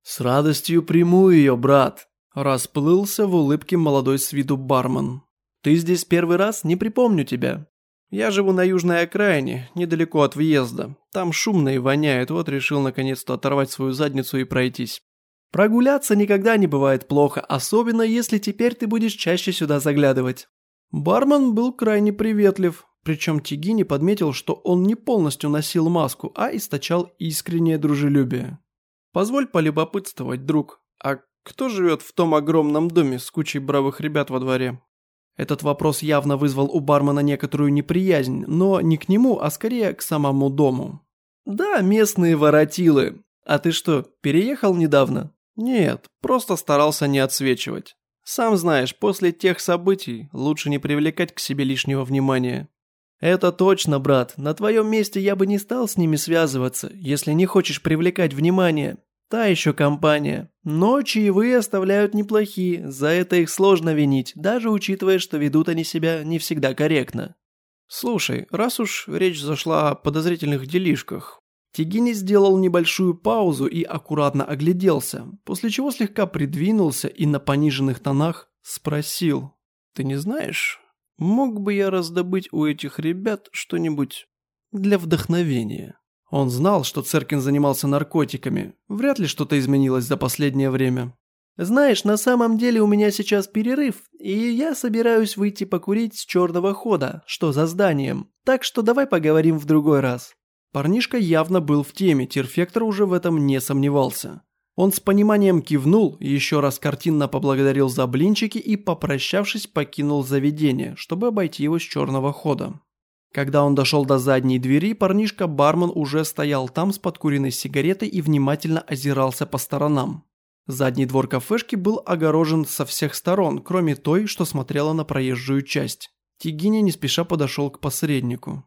«С радостью приму ее, брат», – расплылся в улыбке молодой с виду бармен. «Ты здесь первый раз? Не припомню тебя. Я живу на южной окраине, недалеко от въезда. Там шумно и воняет, вот решил наконец-то оторвать свою задницу и пройтись. Прогуляться никогда не бывает плохо, особенно если теперь ты будешь чаще сюда заглядывать. Бармен был крайне приветлив, причем Тигини подметил, что он не полностью носил маску, а источал искреннее дружелюбие. «Позволь полюбопытствовать, друг, а кто живет в том огромном доме с кучей бравых ребят во дворе?» Этот вопрос явно вызвал у бармена некоторую неприязнь, но не к нему, а скорее к самому дому. «Да, местные воротилы. А ты что, переехал недавно?» «Нет, просто старался не отсвечивать. Сам знаешь, после тех событий лучше не привлекать к себе лишнего внимания. Это точно, брат. На твоем месте я бы не стал с ними связываться, если не хочешь привлекать внимание. Та еще компания. Но чаевые оставляют неплохие, за это их сложно винить, даже учитывая, что ведут они себя не всегда корректно. Слушай, раз уж речь зашла о подозрительных делишках, Тигини сделал небольшую паузу и аккуратно огляделся, после чего слегка придвинулся и на пониженных тонах спросил. «Ты не знаешь, мог бы я раздобыть у этих ребят что-нибудь для вдохновения?» Он знал, что Церкин занимался наркотиками, вряд ли что-то изменилось за последнее время. «Знаешь, на самом деле у меня сейчас перерыв, и я собираюсь выйти покурить с черного хода, что за зданием, так что давай поговорим в другой раз». Парнишка явно был в теме, Терфектор уже в этом не сомневался. Он с пониманием кивнул, еще раз картинно поблагодарил за блинчики и, попрощавшись, покинул заведение, чтобы обойти его с черного хода. Когда он дошел до задней двери, парнишка-бармен уже стоял там с подкуренной сигаретой и внимательно озирался по сторонам. Задний двор кафешки был огорожен со всех сторон, кроме той, что смотрела на проезжую часть. Тигиня не спеша подошел к посреднику.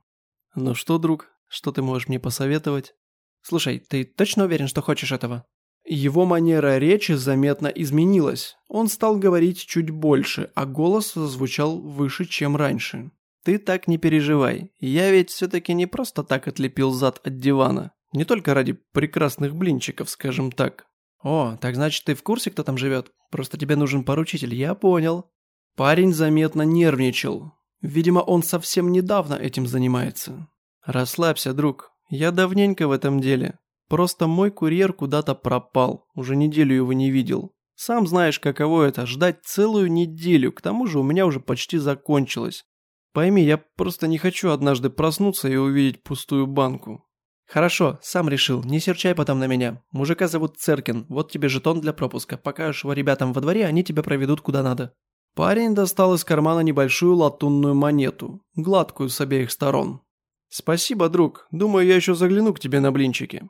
«Ну что, друг, что ты можешь мне посоветовать? Слушай, ты точно уверен, что хочешь этого? Его манера речи заметно изменилась. Он стал говорить чуть больше, а голос зазвучал выше, чем раньше. Ты так не переживай. Я ведь все-таки не просто так отлепил зад от дивана. Не только ради прекрасных блинчиков, скажем так. О, так значит ты в курсе, кто там живет? Просто тебе нужен поручитель, я понял. Парень заметно нервничал. Видимо, он совсем недавно этим занимается. «Расслабься, друг. Я давненько в этом деле. Просто мой курьер куда-то пропал. Уже неделю его не видел. Сам знаешь, каково это – ждать целую неделю. К тому же у меня уже почти закончилось. Пойми, я просто не хочу однажды проснуться и увидеть пустую банку». «Хорошо, сам решил, не серчай потом на меня. Мужика зовут Церкин, вот тебе жетон для пропуска. Покажешь его ребятам во дворе, они тебя проведут куда надо». Парень достал из кармана небольшую латунную монету, гладкую с обеих сторон. «Спасибо, друг. Думаю, я еще загляну к тебе на блинчики».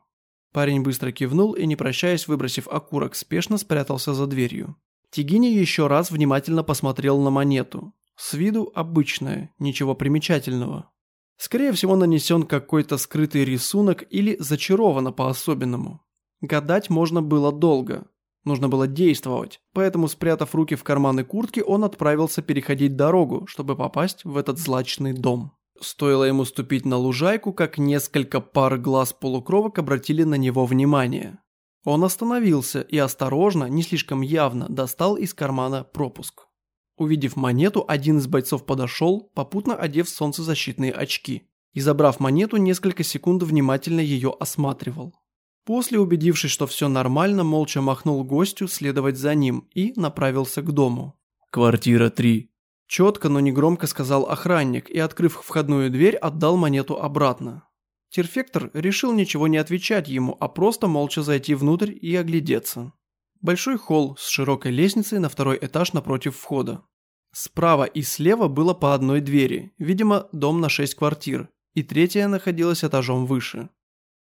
Парень быстро кивнул и, не прощаясь, выбросив окурок, спешно спрятался за дверью. Тигини еще раз внимательно посмотрел на монету. С виду обычная, ничего примечательного. Скорее всего, нанесен какой-то скрытый рисунок или зачаровано по-особенному. Гадать можно было долго. Нужно было действовать, поэтому, спрятав руки в карманы куртки, он отправился переходить дорогу, чтобы попасть в этот злачный дом. Стоило ему ступить на лужайку, как несколько пар глаз полукровок обратили на него внимание. Он остановился и осторожно, не слишком явно, достал из кармана пропуск. Увидев монету, один из бойцов подошел, попутно одев солнцезащитные очки. И забрав монету, несколько секунд внимательно ее осматривал. После, убедившись, что все нормально, молча махнул гостю следовать за ним и направился к дому. «Квартира 3», Четко, но негромко сказал охранник и, открыв входную дверь, отдал монету обратно. Терфектор решил ничего не отвечать ему, а просто молча зайти внутрь и оглядеться. Большой холл с широкой лестницей на второй этаж напротив входа. Справа и слева было по одной двери, видимо, дом на шесть квартир, и третья находилась этажом выше.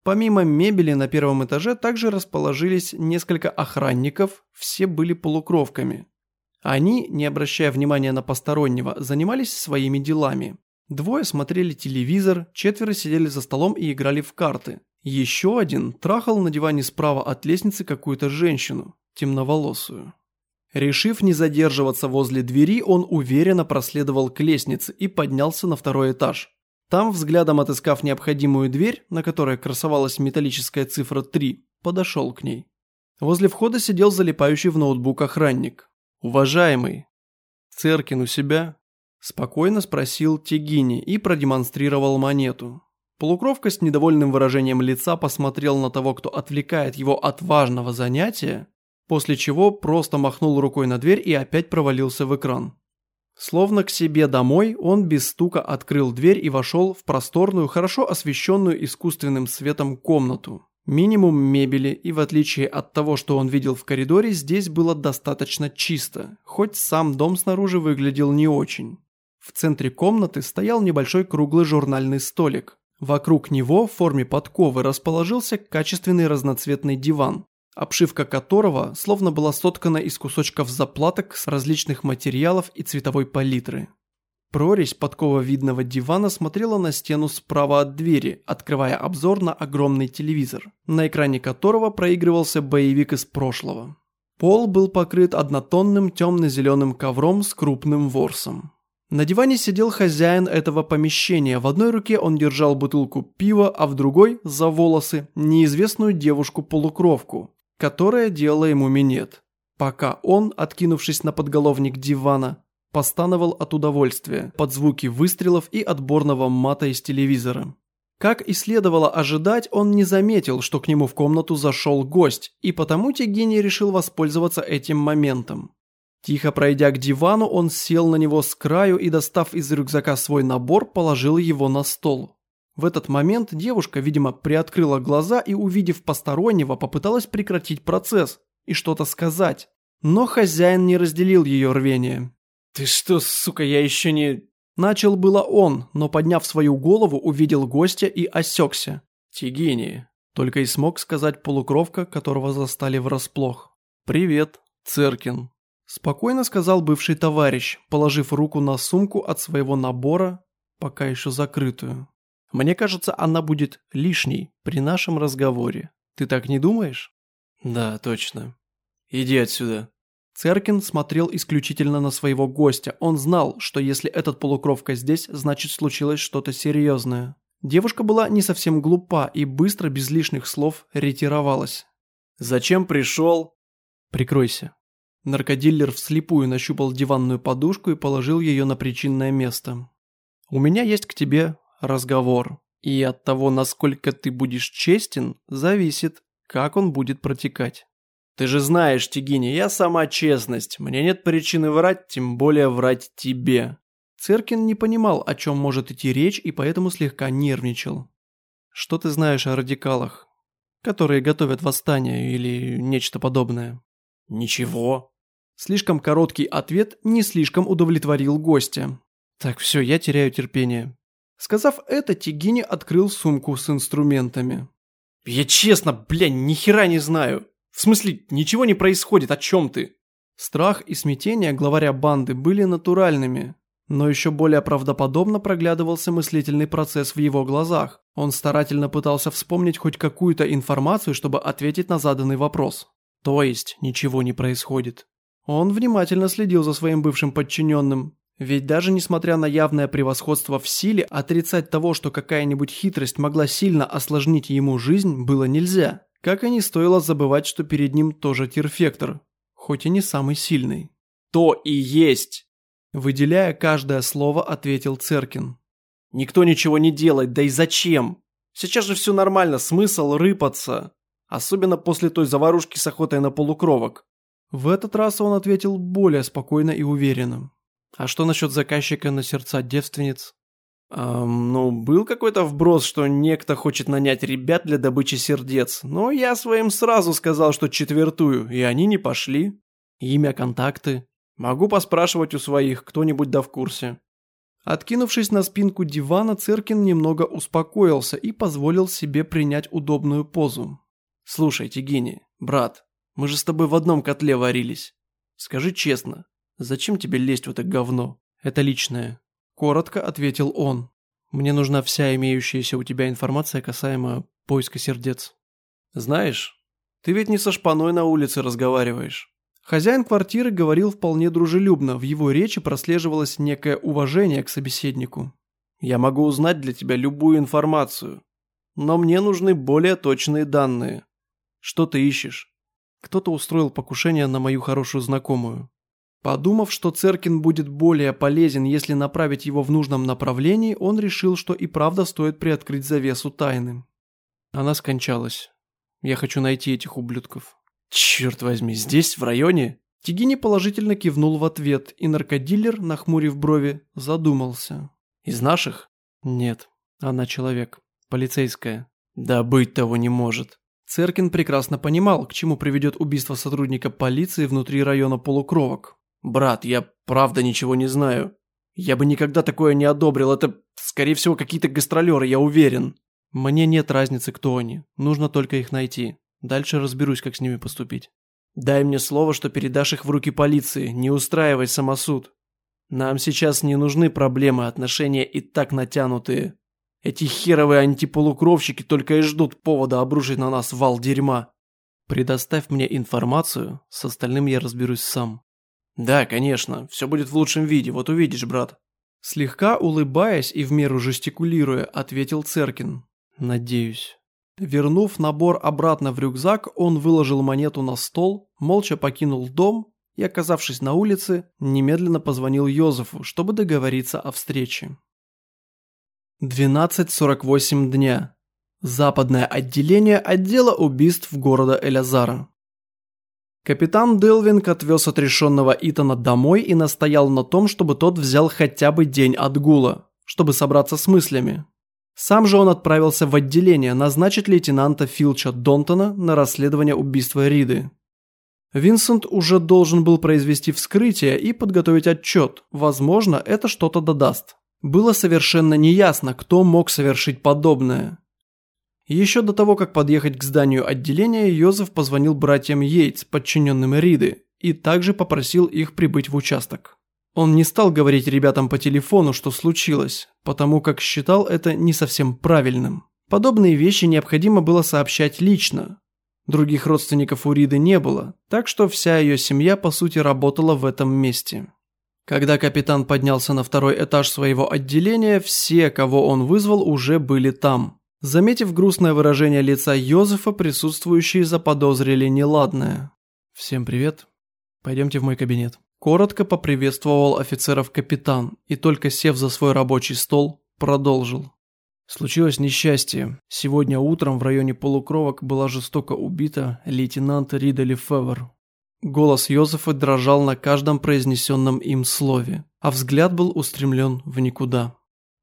Помимо мебели на первом этаже также расположились несколько охранников, все были полукровками. Они, не обращая внимания на постороннего, занимались своими делами. Двое смотрели телевизор, четверо сидели за столом и играли в карты. Еще один трахал на диване справа от лестницы какую-то женщину, темноволосую. Решив не задерживаться возле двери, он уверенно проследовал к лестнице и поднялся на второй этаж. Там, взглядом отыскав необходимую дверь, на которой красовалась металлическая цифра 3, подошел к ней. Возле входа сидел залипающий в ноутбук охранник. «Уважаемый, Церкин у себя?» Спокойно спросил Тегини и продемонстрировал монету. Полукровка с недовольным выражением лица посмотрел на того, кто отвлекает его от важного занятия, после чего просто махнул рукой на дверь и опять провалился в экран. Словно к себе домой, он без стука открыл дверь и вошел в просторную, хорошо освещенную искусственным светом комнату. Минимум мебели, и в отличие от того, что он видел в коридоре, здесь было достаточно чисто, хоть сам дом снаружи выглядел не очень. В центре комнаты стоял небольшой круглый журнальный столик. Вокруг него в форме подковы расположился качественный разноцветный диван, обшивка которого словно была соткана из кусочков заплаток с различных материалов и цветовой палитры. Прорезь подкововидного дивана смотрела на стену справа от двери, открывая обзор на огромный телевизор, на экране которого проигрывался боевик из прошлого. Пол был покрыт однотонным темно-зеленым ковром с крупным ворсом. На диване сидел хозяин этого помещения. В одной руке он держал бутылку пива, а в другой, за волосы, неизвестную девушку-полукровку, которая делала ему минет. Пока он, откинувшись на подголовник дивана, постановал от удовольствия под звуки выстрелов и отборного мата из телевизора. Как и следовало ожидать, он не заметил, что к нему в комнату зашел гость, и потому Тегини решил воспользоваться этим моментом. Тихо пройдя к дивану, он сел на него с краю и, достав из рюкзака свой набор, положил его на стол. В этот момент девушка, видимо, приоткрыла глаза и, увидев постороннего, попыталась прекратить процесс и что-то сказать. Но хозяин не разделил ее рвение. «Ты что, сука, я еще не...» Начал было он, но подняв свою голову, увидел гостя и осекся. «Тигини», — только и смог сказать полукровка, которого застали врасплох. «Привет, Церкин», — спокойно сказал бывший товарищ, положив руку на сумку от своего набора, пока еще закрытую. «Мне кажется, она будет лишней при нашем разговоре. Ты так не думаешь?» «Да, точно. Иди отсюда». Церкин смотрел исключительно на своего гостя. Он знал, что если этот полукровка здесь, значит случилось что-то серьезное. Девушка была не совсем глупа и быстро, без лишних слов, ретировалась. «Зачем пришел?» «Прикройся». Наркодиллер вслепую нащупал диванную подушку и положил ее на причинное место. «У меня есть к тебе разговор, и от того, насколько ты будешь честен, зависит, как он будет протекать». Ты же знаешь, Тигини, я сама честность. Мне нет причины врать, тем более врать тебе. Церкин не понимал, о чем может идти речь, и поэтому слегка нервничал. Что ты знаешь о радикалах, которые готовят восстание или нечто подобное? Ничего. Слишком короткий ответ не слишком удовлетворил гостя. Так, все, я теряю терпение. Сказав это, Тигини открыл сумку с инструментами. Я честно, бля, ни хера не знаю. В смысле, ничего не происходит, о чем ты? Страх и смятение главаря банды были натуральными, но еще более правдоподобно проглядывался мыслительный процесс в его глазах. Он старательно пытался вспомнить хоть какую-то информацию, чтобы ответить на заданный вопрос. То есть, ничего не происходит. Он внимательно следил за своим бывшим подчиненным, ведь даже несмотря на явное превосходство в силе, отрицать того, что какая-нибудь хитрость могла сильно осложнить ему жизнь, было нельзя. Как и не стоило забывать, что перед ним тоже Тирфектор, хоть и не самый сильный. «То и есть!» Выделяя каждое слово, ответил Церкин. «Никто ничего не делает, да и зачем? Сейчас же все нормально, смысл рыпаться. Особенно после той заварушки с охотой на полукровок». В этот раз он ответил более спокойно и уверенно. «А что насчет заказчика на сердца девственниц?» Эм, ну, был какой-то вброс, что некто хочет нанять ребят для добычи сердец, но я своим сразу сказал, что четвертую, и они не пошли. Имя, контакты. Могу поспрашивать у своих, кто-нибудь да в курсе. Откинувшись на спинку дивана, Церкин немного успокоился и позволил себе принять удобную позу. «Слушай, Тигини, брат, мы же с тобой в одном котле варились. Скажи честно, зачем тебе лезть в это говно? Это личное. Коротко ответил он. Мне нужна вся имеющаяся у тебя информация касаемо поиска сердец. Знаешь, ты ведь не со шпаной на улице разговариваешь, Хозяин квартиры говорил вполне дружелюбно, в его речи прослеживалось некое уважение к собеседнику. «Я могу узнать для тебя любую информацию, но мне нужны более точные данные. Что ты ищешь?» Кто-то устроил покушение на мою хорошую знакомую. Подумав, что Церкин будет более полезен, если направить его в нужном направлении, он решил, что и правда стоит приоткрыть завесу тайны. Она скончалась. Я хочу найти этих ублюдков. Черт возьми, здесь, в районе? Тигини положительно кивнул в ответ, и наркодилер, нахмурив брови, задумался. Из наших? Нет, она человек. Полицейская. Да быть того не может. Церкин прекрасно понимал, к чему приведет убийство сотрудника полиции внутри района полукровок. «Брат, я правда ничего не знаю. Я бы никогда такое не одобрил. Это, скорее всего, какие-то гастролеры, я уверен». «Мне нет разницы, кто они. Нужно только их найти. Дальше разберусь, как с ними поступить». «Дай мне слово, что передашь их в руки полиции. Не устраивай самосуд. Нам сейчас не нужны проблемы, отношения и так натянутые. Эти херовые антиполукровщики только и ждут повода обрушить на нас вал дерьма. Предоставь мне информацию, с остальным я разберусь сам». «Да, конечно, все будет в лучшем виде, вот увидишь, брат». Слегка улыбаясь и в меру жестикулируя, ответил Церкин. «Надеюсь». Вернув набор обратно в рюкзак, он выложил монету на стол, молча покинул дом и, оказавшись на улице, немедленно позвонил Йозефу, чтобы договориться о встрече. 12.48 дня. Западное отделение отдела убийств города Элязара. Капитан Делвинг отвез отрешенного Итана домой и настоял на том, чтобы тот взял хотя бы день отгула, чтобы собраться с мыслями. Сам же он отправился в отделение назначить лейтенанта Филча Донтона на расследование убийства Риды. Винсент уже должен был произвести вскрытие и подготовить отчет, возможно, это что-то додаст. Было совершенно неясно, кто мог совершить подобное. Еще до того, как подъехать к зданию отделения, Йозеф позвонил братьям Йейтс, подчиненным Риды, и также попросил их прибыть в участок. Он не стал говорить ребятам по телефону, что случилось, потому как считал это не совсем правильным. Подобные вещи необходимо было сообщать лично. Других родственников у Риды не было, так что вся ее семья по сути работала в этом месте. Когда капитан поднялся на второй этаж своего отделения, все, кого он вызвал, уже были там. Заметив грустное выражение лица Йозефа, присутствующие заподозрили неладное. «Всем привет. Пойдемте в мой кабинет». Коротко поприветствовал офицеров капитан и только сев за свой рабочий стол, продолжил. Случилось несчастье. Сегодня утром в районе полукровок была жестоко убита лейтенант Рида Лефевер. Голос Йозефа дрожал на каждом произнесенном им слове, а взгляд был устремлен в никуда.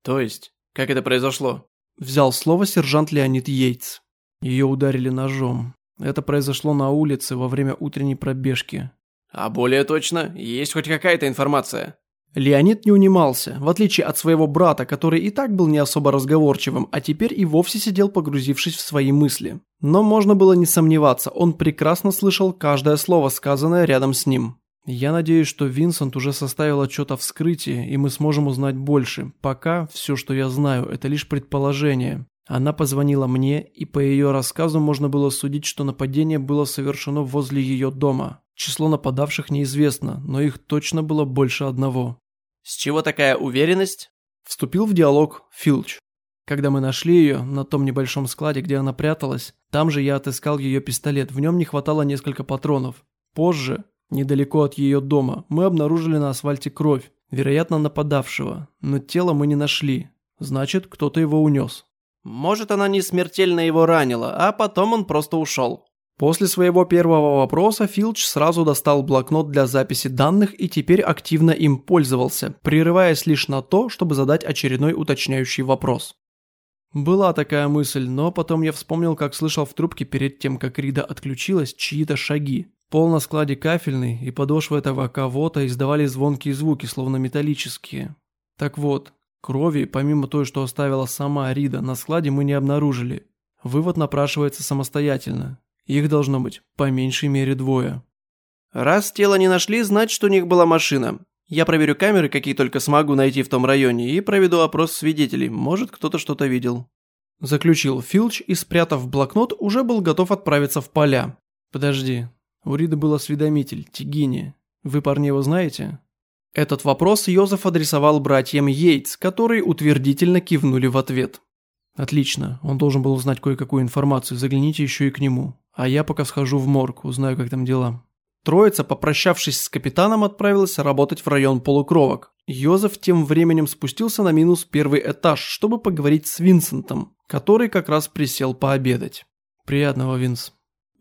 «То есть? Как это произошло?» Взял слово сержант Леонид Йейтс. Ее ударили ножом. Это произошло на улице во время утренней пробежки. А более точно, есть хоть какая-то информация? Леонид не унимался, в отличие от своего брата, который и так был не особо разговорчивым, а теперь и вовсе сидел погрузившись в свои мысли. Но можно было не сомневаться, он прекрасно слышал каждое слово, сказанное рядом с ним. Я надеюсь, что Винсент уже составил отчет о вскрытии, и мы сможем узнать больше. Пока все, что я знаю, это лишь предположение. Она позвонила мне, и по ее рассказу можно было судить, что нападение было совершено возле ее дома. Число нападавших неизвестно, но их точно было больше одного. «С чего такая уверенность?» Вступил в диалог Филч. Когда мы нашли ее на том небольшом складе, где она пряталась, там же я отыскал ее пистолет, в нем не хватало несколько патронов. Позже, Недалеко от ее дома мы обнаружили на асфальте кровь, вероятно нападавшего, но тело мы не нашли. Значит, кто-то его унес. Может, она не смертельно его ранила, а потом он просто ушел. После своего первого вопроса Филч сразу достал блокнот для записи данных и теперь активно им пользовался, прерываясь лишь на то, чтобы задать очередной уточняющий вопрос. Была такая мысль, но потом я вспомнил, как слышал в трубке перед тем, как Рида отключилась, чьи-то шаги. Пол на складе кафельный, и подошвы этого кого-то издавали звонкие звуки, словно металлические. Так вот, крови, помимо той, что оставила сама Рида, на складе мы не обнаружили. Вывод напрашивается самостоятельно. Их должно быть по меньшей мере двое. Раз тело не нашли, значит, у них была машина. Я проверю камеры, какие только смогу найти в том районе, и проведу опрос свидетелей. Может, кто-то что-то видел. Заключил Филч и, спрятав блокнот, уже был готов отправиться в поля. Подожди, У Риды был осведомитель, Тигини. Вы парни его знаете? Этот вопрос Йозеф адресовал братьям Йейтс, которые утвердительно кивнули в ответ. Отлично, он должен был узнать кое-какую информацию, загляните еще и к нему. А я пока схожу в морг, узнаю, как там дела. Троица, попрощавшись с капитаном, отправилась работать в район полукровок. Йозеф тем временем спустился на минус первый этаж, чтобы поговорить с Винсентом, который как раз присел пообедать. «Приятного, Винс».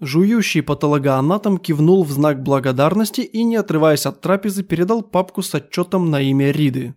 Жующий патологоанатом кивнул в знак благодарности и, не отрываясь от трапезы, передал папку с отчетом на имя Риды.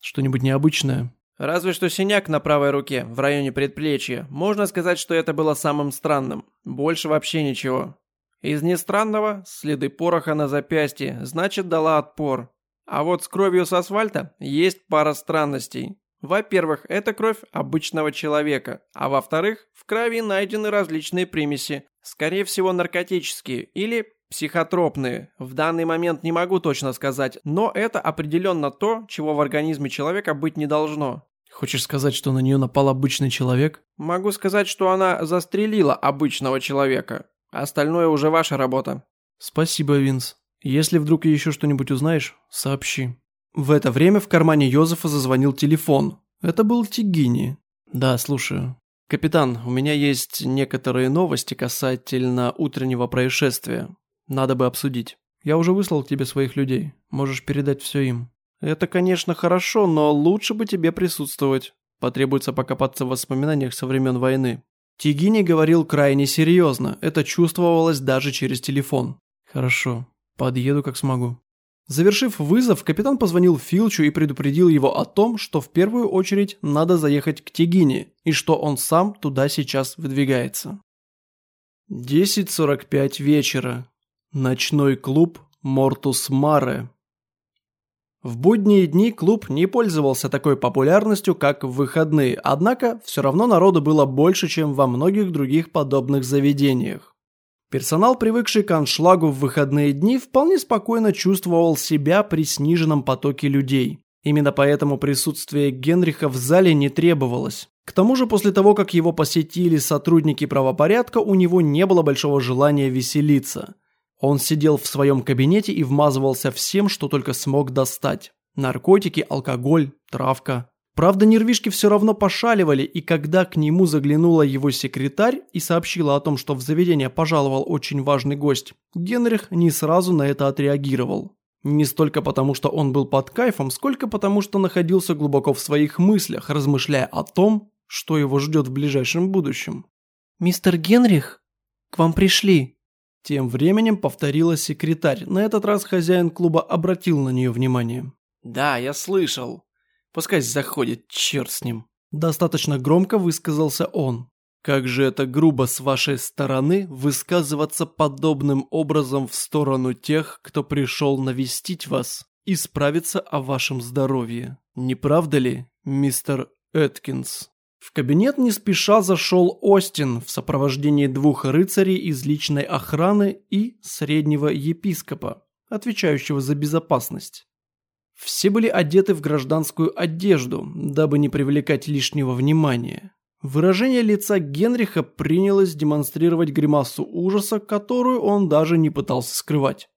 «Что-нибудь необычное?» Разве что синяк на правой руке, в районе предплечья. Можно сказать, что это было самым странным. Больше вообще ничего. Из нестранного – следы пороха на запястье, значит дала отпор. А вот с кровью с асфальта есть пара странностей. Во-первых, это кровь обычного человека, а во-вторых, в крови найдены различные примеси, скорее всего наркотические или психотропные. В данный момент не могу точно сказать, но это определенно то, чего в организме человека быть не должно. Хочешь сказать, что на нее напал обычный человек? Могу сказать, что она застрелила обычного человека. Остальное уже ваша работа. Спасибо, Винс. Если вдруг еще что-нибудь узнаешь, сообщи. В это время в кармане Йозефа зазвонил телефон. Это был Тигини. Да, слушаю. Капитан, у меня есть некоторые новости касательно утреннего происшествия. Надо бы обсудить. Я уже выслал тебе своих людей. Можешь передать все им. Это, конечно, хорошо, но лучше бы тебе присутствовать. Потребуется покопаться в воспоминаниях со времен войны. Тигини говорил крайне серьезно, это чувствовалось даже через телефон. Хорошо, подъеду как смогу. Завершив вызов, капитан позвонил Филчу и предупредил его о том, что в первую очередь надо заехать к Тигини и что он сам туда сейчас выдвигается. 10.45 вечера. Ночной клуб Мортус Маре. В будние дни клуб не пользовался такой популярностью, как в выходные, однако все равно народу было больше, чем во многих других подобных заведениях. Персонал, привыкший к аншлагу в выходные дни, вполне спокойно чувствовал себя при сниженном потоке людей. Именно поэтому присутствие Генриха в зале не требовалось. К тому же после того, как его посетили сотрудники правопорядка, у него не было большого желания веселиться – он сидел в своем кабинете и вмазывался всем, что только смог достать. Наркотики, алкоголь, травка. Правда, нервишки все равно пошаливали, и когда к нему заглянула его секретарь и сообщила о том, что в заведение пожаловал очень важный гость, Генрих не сразу на это отреагировал. Не столько потому, что он был под кайфом, сколько потому, что находился глубоко в своих мыслях, размышляя о том, что его ждет в ближайшем будущем. «Мистер Генрих, к вам пришли», тем временем повторила секретарь. На этот раз хозяин клуба обратил на нее внимание. «Да, я слышал. Пускай заходит, черт с ним». Достаточно громко высказался он. «Как же это грубо с вашей стороны высказываться подобным образом в сторону тех, кто пришел навестить вас и справиться о вашем здоровье. Не правда ли, мистер Эткинс?» В кабинет не спеша зашел Остин в сопровождении двух рыцарей из личной охраны и среднего епископа, отвечающего за безопасность. Все были одеты в гражданскую одежду, дабы не привлекать лишнего внимания. Выражение лица Генриха принялось демонстрировать гримасу ужаса, которую он даже не пытался скрывать.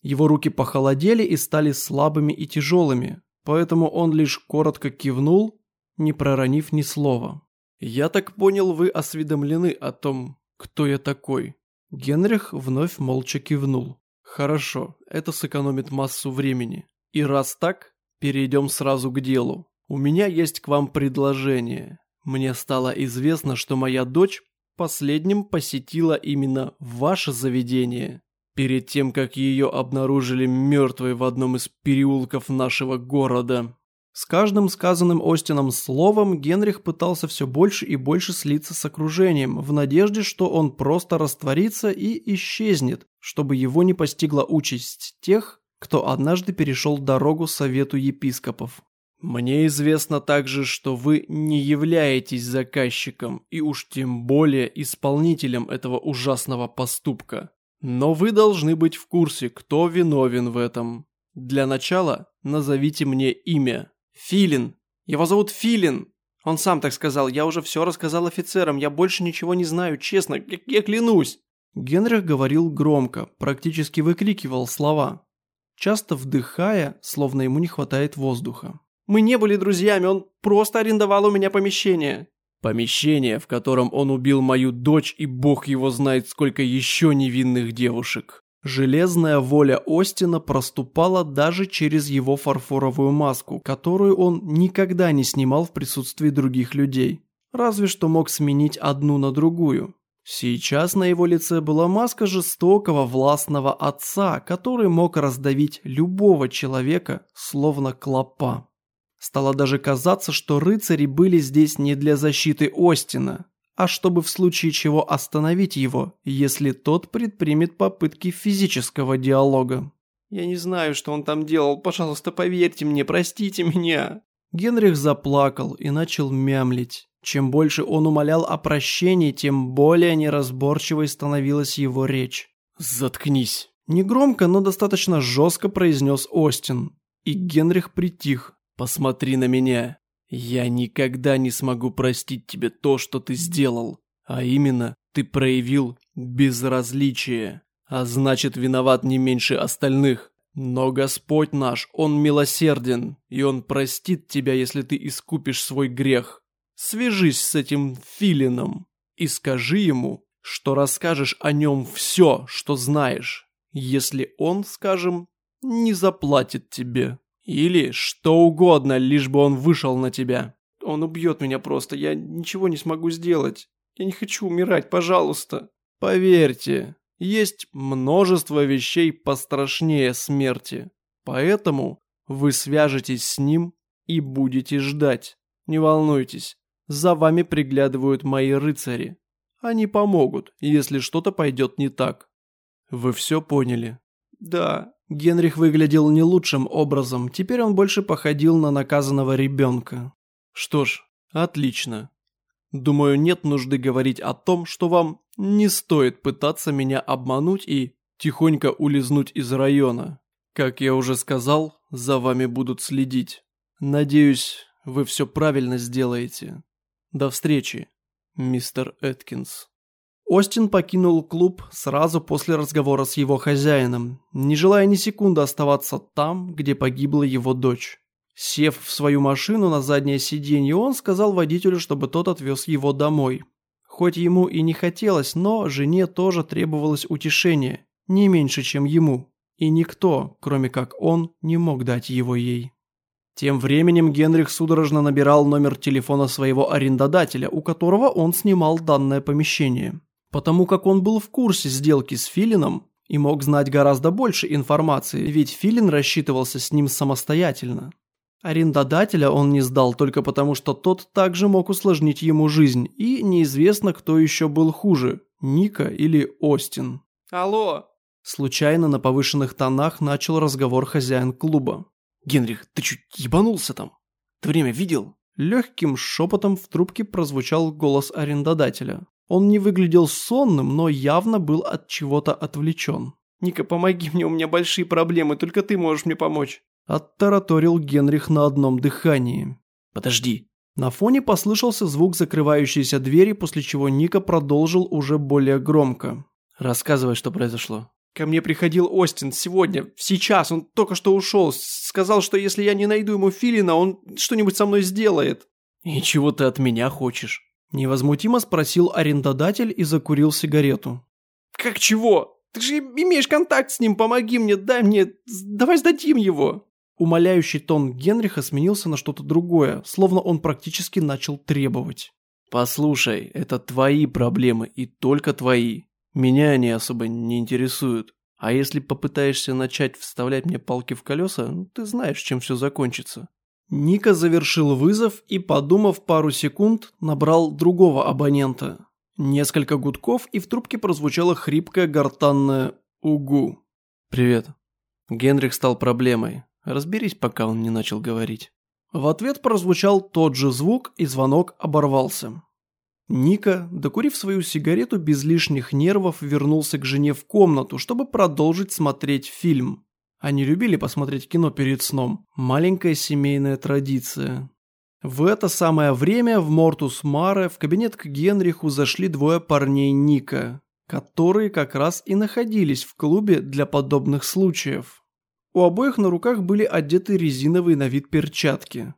Его руки похолодели и стали слабыми и тяжелыми, поэтому он лишь коротко кивнул не проронив ни слова. «Я так понял, вы осведомлены о том, кто я такой». Генрих вновь молча кивнул. «Хорошо, это сэкономит массу времени. И раз так, перейдем сразу к делу. У меня есть к вам предложение. Мне стало известно, что моя дочь последним посетила именно ваше заведение. Перед тем, как ее обнаружили мертвой в одном из переулков нашего города. С каждым сказанным Остином словом Генрих пытался все больше и больше слиться с окружением, в надежде, что он просто растворится и исчезнет, чтобы его не постигла участь тех, кто однажды перешел дорогу совету епископов. Мне известно также, что вы не являетесь заказчиком и уж тем более исполнителем этого ужасного поступка. Но вы должны быть в курсе, кто виновен в этом. Для начала назовите мне имя. Филин. Его зовут Филин. Он сам так сказал. Я уже все рассказал офицерам. Я больше ничего не знаю, честно. Я, я клянусь. Генрих говорил громко, практически выкрикивал слова, часто вдыхая, словно ему не хватает воздуха. «Мы не были друзьями, он просто арендовал у меня помещение». Помещение, в котором он убил мою дочь и бог его знает сколько еще невинных девушек. Железная воля Остина проступала даже через его фарфоровую маску, которую он никогда не снимал в присутствии других людей. Разве что мог сменить одну на другую. Сейчас на его лице была маска жестокого властного отца, который мог раздавить любого человека, словно клопа. Стало даже казаться, что рыцари были здесь не для защиты Остина, а чтобы в случае чего остановить его, если тот предпримет попытки физического диалога. «Я не знаю, что он там делал, пожалуйста, поверьте мне, простите меня». Генрих заплакал и начал мямлить. Чем больше он умолял о прощении, тем более неразборчивой становилась его речь. «Заткнись!» Негромко, но достаточно жестко произнес Остин. И Генрих притих, Посмотри на меня. Я никогда не смогу простить тебе то, что ты сделал. А именно, ты проявил безразличие. А значит, виноват не меньше остальных. Но Господь наш, Он милосерден, и Он простит тебя, если ты искупишь свой грех. Свяжись с этим филином и скажи ему, что расскажешь о нем все, что знаешь, если он, скажем, не заплатит тебе. Или что угодно, лишь бы он вышел на тебя. Он убьет меня просто, я ничего не смогу сделать. Я не хочу умирать, пожалуйста. Поверьте, есть множество вещей пострашнее смерти. Поэтому вы свяжетесь с ним и будете ждать. Не волнуйтесь, за вами приглядывают мои рыцари. Они помогут, если что-то пойдет не так. Вы все поняли? Да, Генрих выглядел не лучшим образом, теперь он больше походил на наказанного ребенка. Что ж, отлично. Думаю, нет нужды говорить о том, что вам не стоит пытаться меня обмануть и тихонько улизнуть из района. Как я уже сказал, за вами будут следить. Надеюсь, вы все правильно сделаете. До встречи, мистер Эткинс. Остин покинул клуб сразу после разговора с его хозяином, не желая ни секунды оставаться там, где погибла его дочь. Сев в свою машину на заднее сиденье, он сказал водителю, чтобы тот отвез его домой. Хоть ему и не хотелось, но жене тоже требовалось утешение, не меньше, чем ему. И никто, кроме как он, не мог дать его ей. Тем временем Генрих судорожно набирал номер телефона своего арендодателя, у которого он снимал данное помещение потому как он был в курсе сделки с Филином и мог знать гораздо больше информации, ведь Филин рассчитывался с ним самостоятельно. Арендодателя он не сдал только потому, что тот также мог усложнить ему жизнь, и неизвестно, кто еще был хуже – Ника или Остин. «Алло!» Случайно на повышенных тонах начал разговор хозяин клуба. «Генрих, ты чуть ебанулся там? Ты время видел?» Легким шепотом в трубке прозвучал голос арендодателя. Он не выглядел сонным, но явно был от чего-то отвлечен. «Ника, помоги мне, у меня большие проблемы, только ты можешь мне помочь». Оттараторил Генрих на одном дыхании. «Подожди». На фоне послышался звук закрывающейся двери, после чего Ника продолжил уже более громко. «Рассказывай, что произошло». Ко мне приходил Остин сегодня, сейчас, он только что ушел. Сказал, что если я не найду ему Филина, он что-нибудь со мной сделает. И чего ты от меня хочешь? Невозмутимо спросил арендодатель и закурил сигарету. «Как чего? Ты же имеешь контакт с ним, помоги мне, дай мне, давай сдадим его!» Умоляющий тон Генриха сменился на что-то другое, словно он практически начал требовать. «Послушай, это твои проблемы и только твои. Меня они особо не интересуют. А если попытаешься начать вставлять мне палки в колеса, ну, ты знаешь, чем все закончится. Ника завершил вызов и, подумав пару секунд, набрал другого абонента. Несколько гудков, и в трубке прозвучало хрипкое гортанное «Угу». «Привет». Генрих стал проблемой. Разберись, пока он не начал говорить. В ответ прозвучал тот же звук, и звонок оборвался. Ника, докурив свою сигарету без лишних нервов, вернулся к жене в комнату, чтобы продолжить смотреть фильм. Они любили посмотреть кино перед сном. Маленькая семейная традиция. В это самое время в Мортус Маре в кабинет к Генриху зашли двое парней Ника. которые как раз и находились в клубе для подобных случаев. У обоих на руках были одеты резиновые на вид перчатки.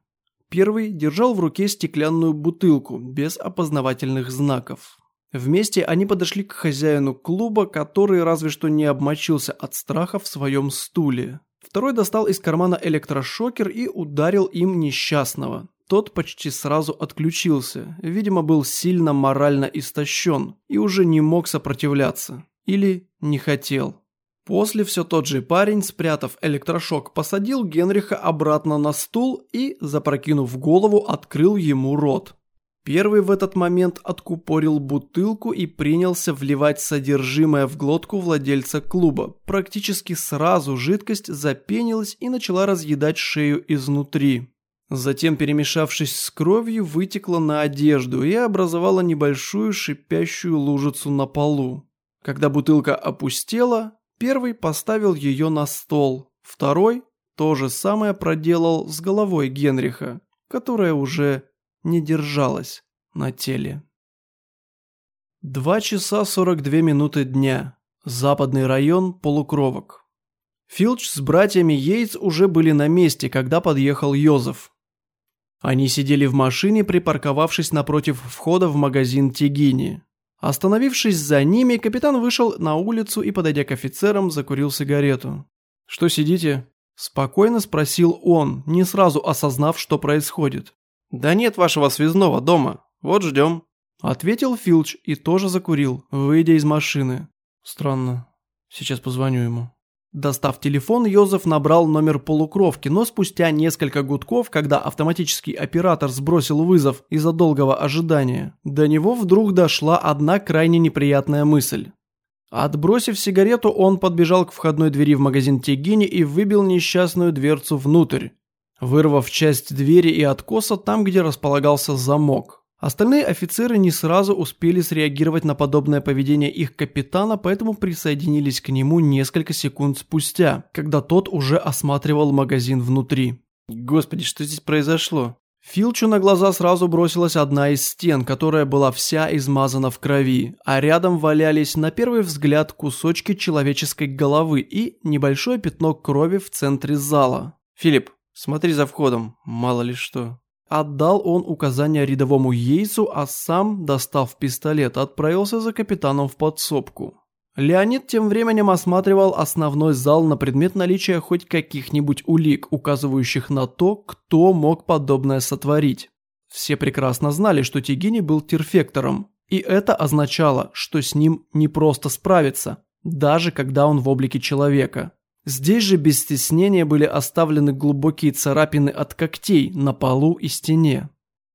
Первый держал в руке стеклянную бутылку без опознавательных знаков. Вместе они подошли к хозяину клуба, который разве что не обмочился от страха в своем стуле. Второй достал из кармана электрошокер и ударил им несчастного. Тот почти сразу отключился, видимо, был сильно морально истощен и уже не мог сопротивляться. Или не хотел. После все тот же парень, спрятав электрошок, посадил Генриха обратно на стул и, запрокинув голову, открыл ему рот. Первый в этот момент откупорил бутылку и принялся вливать содержимое в глотку владельца клуба. Практически сразу жидкость запенилась и начала разъедать шею изнутри. Затем, перемешавшись с кровью, вытекла на одежду и образовала небольшую шипящую лужицу на полу. Когда бутылка опустела, первый поставил ее на стол, второй то же самое проделал с головой Генриха, которая уже не держалась на теле. Два часа сорок две минуты дня. Западный район полукровок. Филч с братьями Йейтс уже были на месте, когда подъехал Йозеф. Они сидели в машине, припарковавшись напротив входа в магазин Тигини. Остановившись за ними, капитан вышел на улицу и, подойдя к офицерам, закурил сигарету. «Что сидите?» – спокойно спросил он, не сразу осознав, что происходит. «Да нет вашего связного дома. Вот ждем», – ответил Филч и тоже закурил, выйдя из машины. «Странно. Сейчас позвоню ему». Достав телефон, Йозеф набрал номер полукровки, но спустя несколько гудков, когда автоматический оператор сбросил вызов из-за долгого ожидания, до него вдруг дошла одна крайне неприятная мысль. Отбросив сигарету, он подбежал к входной двери в магазин Тегини и выбил несчастную дверцу внутрь вырвав часть двери и откоса там, где располагался замок. Остальные офицеры не сразу успели среагировать на подобное поведение их капитана, поэтому присоединились к нему несколько секунд спустя, когда тот уже осматривал магазин внутри. Господи, что здесь произошло? Филчу на глаза сразу бросилась одна из стен, которая была вся измазана в крови, а рядом валялись на первый взгляд кусочки человеческой головы и небольшое пятно крови в центре зала. «Филипп, Смотри за входом, мало ли что. Отдал он указание рядовому Ейсу, а сам, достав пистолет, отправился за капитаном в подсобку. Леонид тем временем осматривал основной зал на предмет наличия хоть каких-нибудь улик, указывающих на то, кто мог подобное сотворить. Все прекрасно знали, что Тигини был терфектором, и это означало, что с ним не просто справиться, даже когда он в облике человека. Здесь же без стеснения были оставлены глубокие царапины от когтей на полу и стене.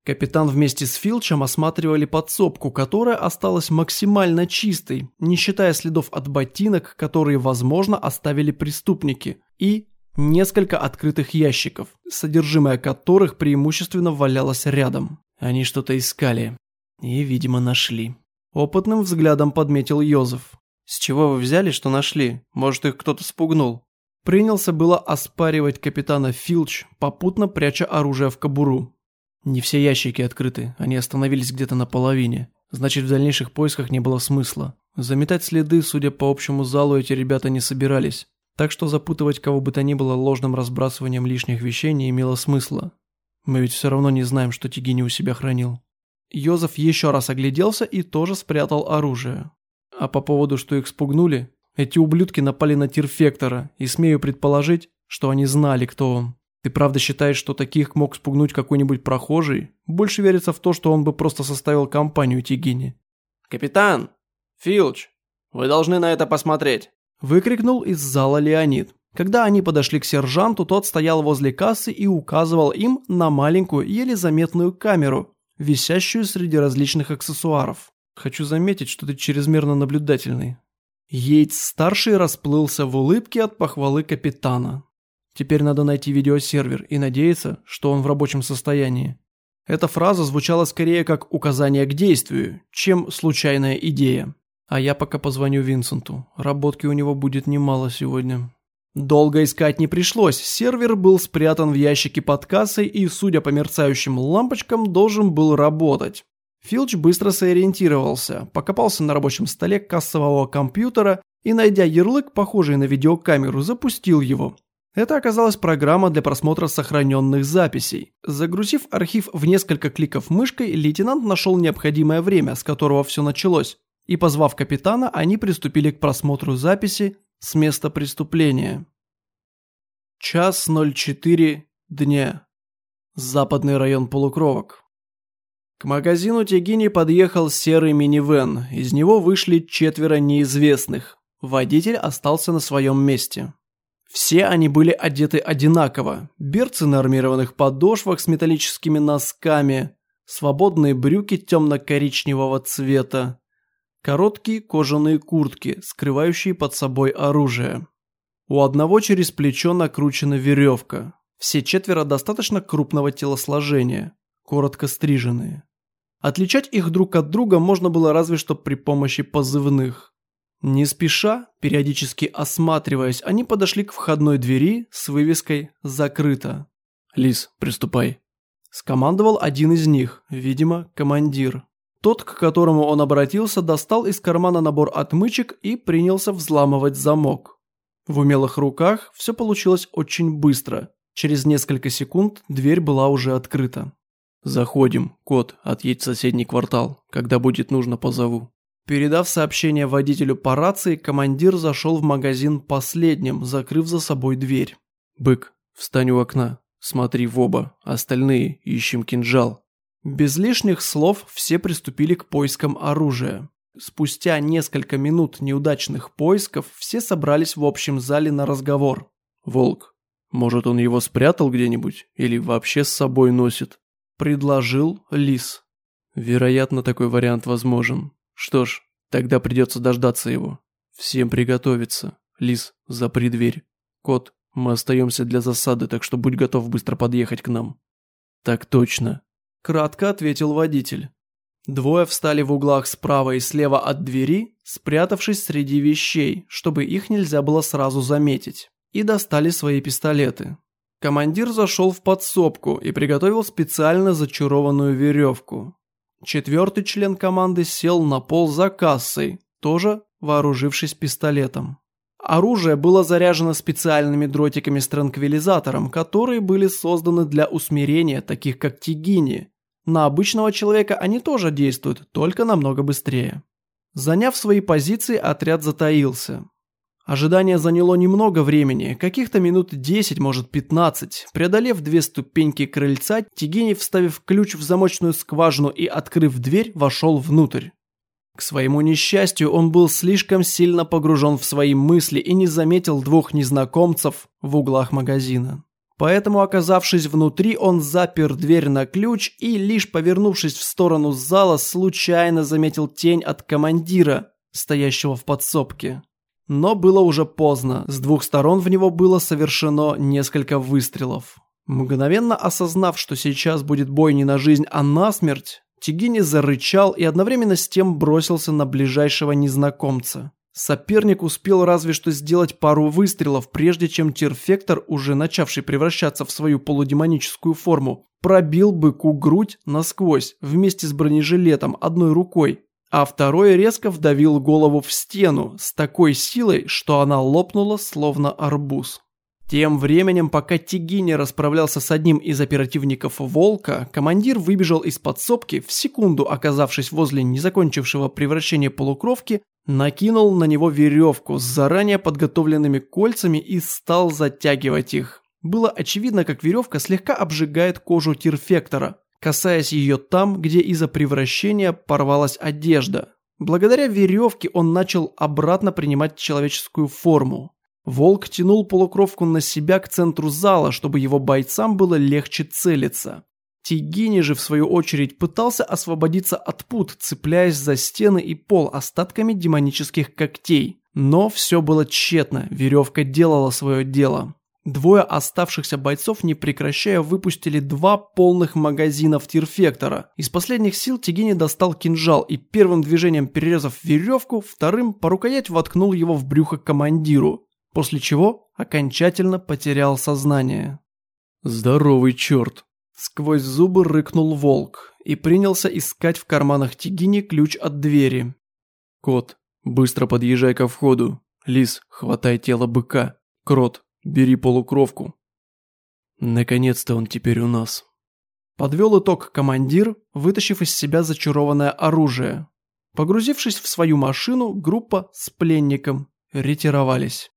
Капитан вместе с Филчем осматривали подсобку, которая осталась максимально чистой, не считая следов от ботинок, которые, возможно, оставили преступники, и несколько открытых ящиков, содержимое которых преимущественно валялось рядом. Они что-то искали и, видимо, нашли. Опытным взглядом подметил Йозеф. «С чего вы взяли, что нашли? Может, их кто-то спугнул?» Принялся было оспаривать капитана Филч, попутно пряча оружие в кобуру. Не все ящики открыты, они остановились где-то на половине. Значит, в дальнейших поисках не было смысла. Заметать следы, судя по общему залу, эти ребята не собирались. Так что запутывать кого бы то ни было ложным разбрасыванием лишних вещей не имело смысла. Мы ведь все равно не знаем, что Тигини у себя хранил. Йозеф еще раз огляделся и тоже спрятал оружие. А по поводу, что их спугнули, эти ублюдки напали на Тирфектора, и смею предположить, что они знали, кто он. Ты правда считаешь, что таких мог спугнуть какой-нибудь прохожий? Больше верится в то, что он бы просто составил компанию Тигини. «Капитан! Филч! Вы должны на это посмотреть!» Выкрикнул из зала Леонид. Когда они подошли к сержанту, тот стоял возле кассы и указывал им на маленькую, еле заметную камеру, висящую среди различных аксессуаров. Хочу заметить, что ты чрезмерно наблюдательный. Йейтс-старший расплылся в улыбке от похвалы капитана. Теперь надо найти видеосервер и надеяться, что он в рабочем состоянии. Эта фраза звучала скорее как указание к действию, чем случайная идея. А я пока позвоню Винсенту. Работки у него будет немало сегодня. Долго искать не пришлось. Сервер был спрятан в ящике под кассой и, судя по мерцающим лампочкам, должен был работать. Филч быстро сориентировался, покопался на рабочем столе кассового компьютера и, найдя ярлык, похожий на видеокамеру, запустил его. Это оказалась программа для просмотра сохраненных записей. Загрузив архив в несколько кликов мышкой, лейтенант нашел необходимое время, с которого все началось, и, позвав капитана, они приступили к просмотру записи с места преступления. Час 04 дня. Западный район полукровок. К магазину Тегини подъехал серый минивэн. Из него вышли четверо неизвестных. Водитель остался на своем месте. Все они были одеты одинаково. Берцы на армированных подошвах с металлическими носками, свободные брюки темно-коричневого цвета, короткие кожаные куртки, скрывающие под собой оружие. У одного через плечо накручена веревка. Все четверо достаточно крупного телосложения, коротко стриженные. Отличать их друг от друга можно было разве что при помощи позывных. Не спеша, периодически осматриваясь, они подошли к входной двери с вывеской «Закрыто». «Лис, приступай», – скомандовал один из них, видимо, командир. Тот, к которому он обратился, достал из кармана набор отмычек и принялся взламывать замок. В умелых руках все получилось очень быстро. Через несколько секунд дверь была уже открыта. «Заходим. Кот, отъедь в соседний квартал. Когда будет нужно, позову». Передав сообщение водителю по рации, командир зашел в магазин последним, закрыв за собой дверь. «Бык, встань у окна. Смотри в оба. Остальные ищем кинжал». Без лишних слов все приступили к поискам оружия. Спустя несколько минут неудачных поисков все собрались в общем зале на разговор. «Волк, может он его спрятал где-нибудь или вообще с собой носит?» Предложил Лис. Вероятно, такой вариант возможен. Что ж, тогда придется дождаться его. Всем приготовиться. Лис, запри дверь. Кот, мы остаемся для засады, так что будь готов быстро подъехать к нам. Так точно. Кратко ответил водитель. Двое встали в углах справа и слева от двери, спрятавшись среди вещей, чтобы их нельзя было сразу заметить, и достали свои пистолеты. Командир зашел в подсобку и приготовил специально зачарованную веревку. Четвертый член команды сел на пол за кассой, тоже вооружившись пистолетом. Оружие было заряжено специальными дротиками с транквилизатором, которые были созданы для усмирения таких как тигини. На обычного человека они тоже действуют, только намного быстрее. Заняв свои позиции, отряд затаился. Ожидание заняло немного времени, каких-то минут 10, может 15. Преодолев две ступеньки крыльца, Тигини, вставив ключ в замочную скважину и открыв дверь, вошел внутрь. К своему несчастью, он был слишком сильно погружен в свои мысли и не заметил двух незнакомцев в углах магазина. Поэтому, оказавшись внутри, он запер дверь на ключ и, лишь повернувшись в сторону зала, случайно заметил тень от командира, стоящего в подсобке. Но было уже поздно, с двух сторон в него было совершено несколько выстрелов. Мгновенно осознав, что сейчас будет бой не на жизнь, а на смерть, Тигини зарычал и одновременно с тем бросился на ближайшего незнакомца. Соперник успел разве что сделать пару выстрелов, прежде чем Терфектор, уже начавший превращаться в свою полудемоническую форму, пробил быку грудь насквозь вместе с бронежилетом одной рукой а второй резко вдавил голову в стену с такой силой, что она лопнула словно арбуз. Тем временем, пока Тигини расправлялся с одним из оперативников «Волка», командир выбежал из подсобки, в секунду оказавшись возле незакончившего превращения полукровки, накинул на него веревку с заранее подготовленными кольцами и стал затягивать их. Было очевидно, как веревка слегка обжигает кожу Тирфектора, касаясь ее там, где из-за превращения порвалась одежда. Благодаря веревке он начал обратно принимать человеческую форму. Волк тянул полукровку на себя к центру зала, чтобы его бойцам было легче целиться. Тигини же, в свою очередь, пытался освободиться от пут, цепляясь за стены и пол остатками демонических когтей. Но все было тщетно, веревка делала свое дело. Двое оставшихся бойцов, не прекращая, выпустили два полных магазина в тирфектора. Из последних сил Тигини достал кинжал и первым движением перерезав веревку, вторым по рукоять воткнул его в брюхо командиру, после чего окончательно потерял сознание. «Здоровый черт!» Сквозь зубы рыкнул волк и принялся искать в карманах Тигини ключ от двери. «Кот, быстро подъезжай ко входу. Лис, хватай тело быка. Крот, бери полукровку». Наконец-то он теперь у нас. Подвел итог командир, вытащив из себя зачарованное оружие. Погрузившись в свою машину, группа с пленником ретировались.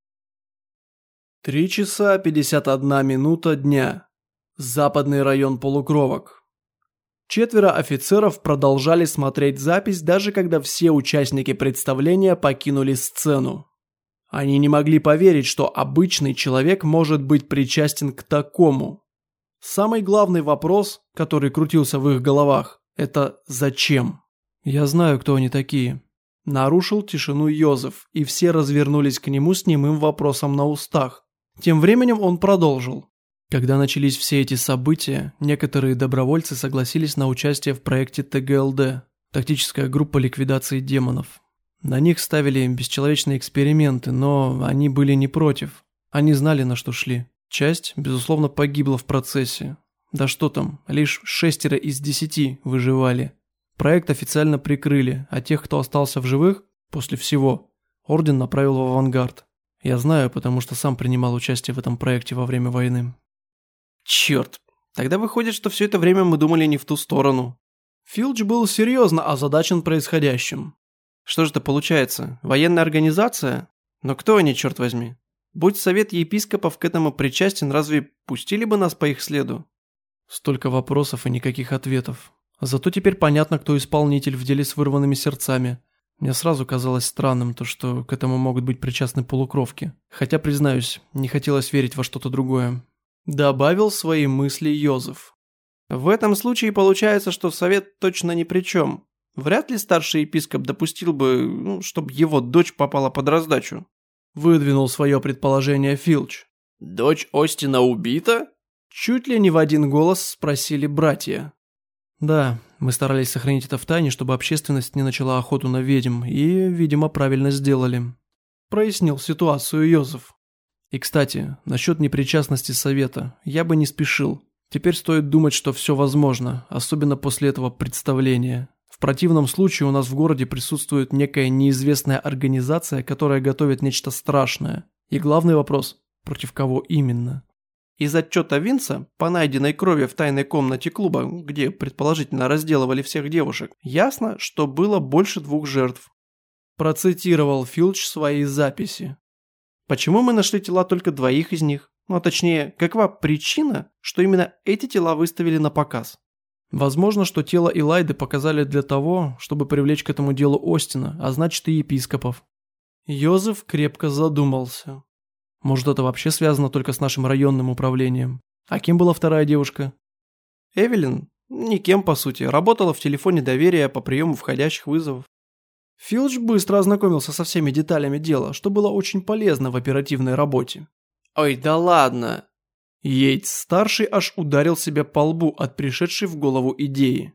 Три часа пятьдесят одна минута дня. Западный район полукровок. Четверо офицеров продолжали смотреть запись, даже когда все участники представления покинули сцену. Они не могли поверить, что обычный человек может быть причастен к такому. Самый главный вопрос, который крутился в их головах, это «зачем?». «Я знаю, кто они такие». Нарушил тишину Йозеф, и все развернулись к нему с немым вопросом на устах. Тем временем он продолжил. Когда начались все эти события, некоторые добровольцы согласились на участие в проекте ТГЛД – тактическая группа ликвидации демонов. На них ставили бесчеловечные эксперименты, но они были не против. Они знали, на что шли. Часть, безусловно, погибла в процессе. Да что там, лишь шестеро из десяти выживали. Проект официально прикрыли, а тех, кто остался в живых, после всего, Орден направил в авангард. Я знаю, потому что сам принимал участие в этом проекте во время войны. Черт, тогда выходит, что все это время мы думали не в ту сторону. Филч был серьезно озадачен происходящим. Что же это получается? Военная организация? Но кто они, черт возьми? Будь совет епископов к этому причастен, разве пустили бы нас по их следу? Столько вопросов и никаких ответов. Зато теперь понятно, кто исполнитель в деле с вырванными сердцами. Мне сразу казалось странным то, что к этому могут быть причастны полукровки. Хотя, признаюсь, не хотелось верить во что-то другое. Добавил свои мысли Йозеф. В этом случае получается, что совет точно ни при чем. Вряд ли старший епископ допустил бы, ну, чтобы его дочь попала под раздачу. Выдвинул свое предположение Филч. «Дочь Остина убита?» Чуть ли не в один голос спросили братья. Да, мы старались сохранить это в тайне, чтобы общественность не начала охоту на ведьм, и, видимо, правильно сделали. Прояснил ситуацию Йозеф. И, кстати, насчет непричастности совета, я бы не спешил. Теперь стоит думать, что все возможно, особенно после этого представления. Противном случае у нас в городе присутствует некая неизвестная организация, которая готовит нечто страшное. И главный вопрос – против кого именно? Из отчета Винса по найденной крови в тайной комнате клуба, где предположительно разделывали всех девушек, ясно, что было больше двух жертв. Процитировал Филч свои записи. Почему мы нашли тела только двоих из них? Ну, а точнее, какова причина, что именно эти тела выставили на показ? Возможно, что тело Илайды показали для того, чтобы привлечь к этому делу Остина, а значит и епископов. Йозеф крепко задумался. Может, это вообще связано только с нашим районным управлением? А кем была вторая девушка? Эвелин? Никем, по сути. Работала в телефоне доверия по приему входящих вызовов. Филч быстро ознакомился со всеми деталями дела, что было очень полезно в оперативной работе. «Ой, да ладно!» Йейтс-старший аж ударил себя по лбу от пришедшей в голову идеи.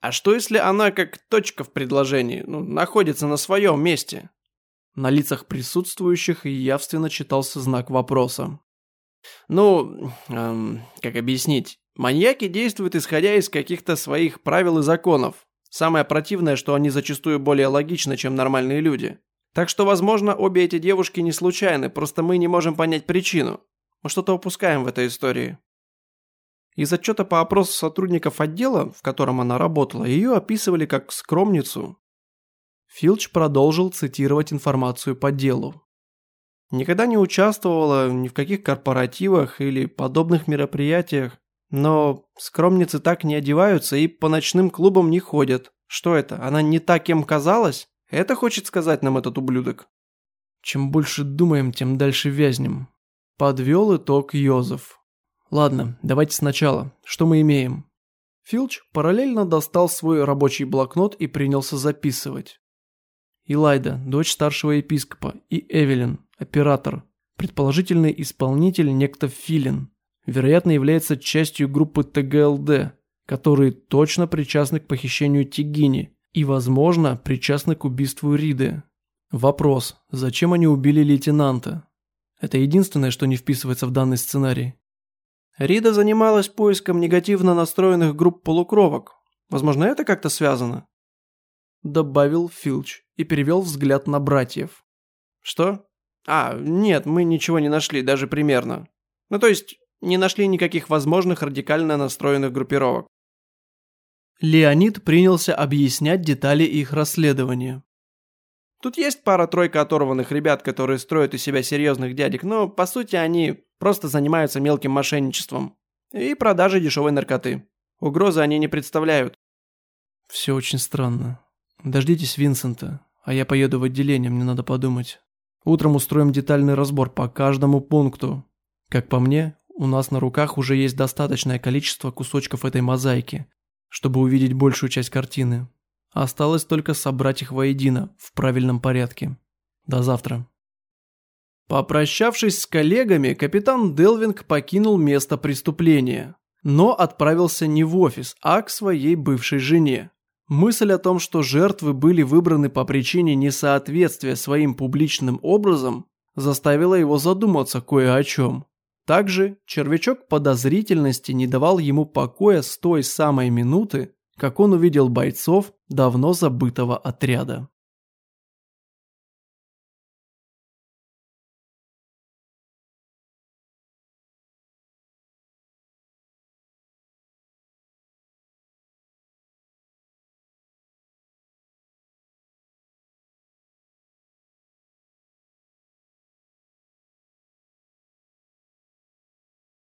«А что если она как точка в предложении, ну, находится на своем месте?» На лицах присутствующих явственно читался знак вопроса. «Ну, эм, как объяснить? Маньяки действуют исходя из каких-то своих правил и законов. Самое противное, что они зачастую более логичны, чем нормальные люди. Так что, возможно, обе эти девушки не случайны, просто мы не можем понять причину. Мы что-то упускаем в этой истории. Из отчета по опросу сотрудников отдела, в котором она работала, ее описывали как скромницу. Филч продолжил цитировать информацию по делу. Никогда не участвовала ни в каких корпоративах или подобных мероприятиях, но скромницы так не одеваются и по ночным клубам не ходят. Что это, она не та, кем казалась? Это хочет сказать нам этот ублюдок? Чем больше думаем, тем дальше вязнем. Подвел итог Йозеф. Ладно, давайте сначала. Что мы имеем? Филч параллельно достал свой рабочий блокнот и принялся записывать. Илайда, дочь старшего епископа, и Эвелин, оператор, предположительный исполнитель некто Филин вероятно, является частью группы ТГЛД, которые точно причастны к похищению Тигини и, возможно, причастны к убийству Риды. Вопрос, зачем они убили лейтенанта? Это единственное, что не вписывается в данный сценарий. Рида занималась поиском негативно настроенных групп полукровок. Возможно, это как-то связано?» Добавил Филч и перевел взгляд на братьев. «Что? А, нет, мы ничего не нашли, даже примерно. Ну, то есть, не нашли никаких возможных радикально настроенных группировок. Леонид принялся объяснять детали их расследования. Тут есть пара-тройка оторванных ребят, которые строят из себя серьезных дядек, но, по сути, они просто занимаются мелким мошенничеством и продажей дешевой наркоты. Угрозы они не представляют. Все очень странно. Дождитесь Винсента, а я поеду в отделение, мне надо подумать. Утром устроим детальный разбор по каждому пункту. Как по мне, у нас на руках уже есть достаточное количество кусочков этой мозаики, чтобы увидеть большую часть картины. Осталось только собрать их воедино, в правильном порядке. До завтра. Попрощавшись с коллегами, капитан Делвинг покинул место преступления, но отправился не в офис, а к своей бывшей жене. Мысль о том, что жертвы были выбраны по причине несоответствия своим публичным образом, заставила его задуматься кое о чем. Также червячок подозрительности не давал ему покоя с той самой минуты, как он увидел бойцов давно забытого отряда.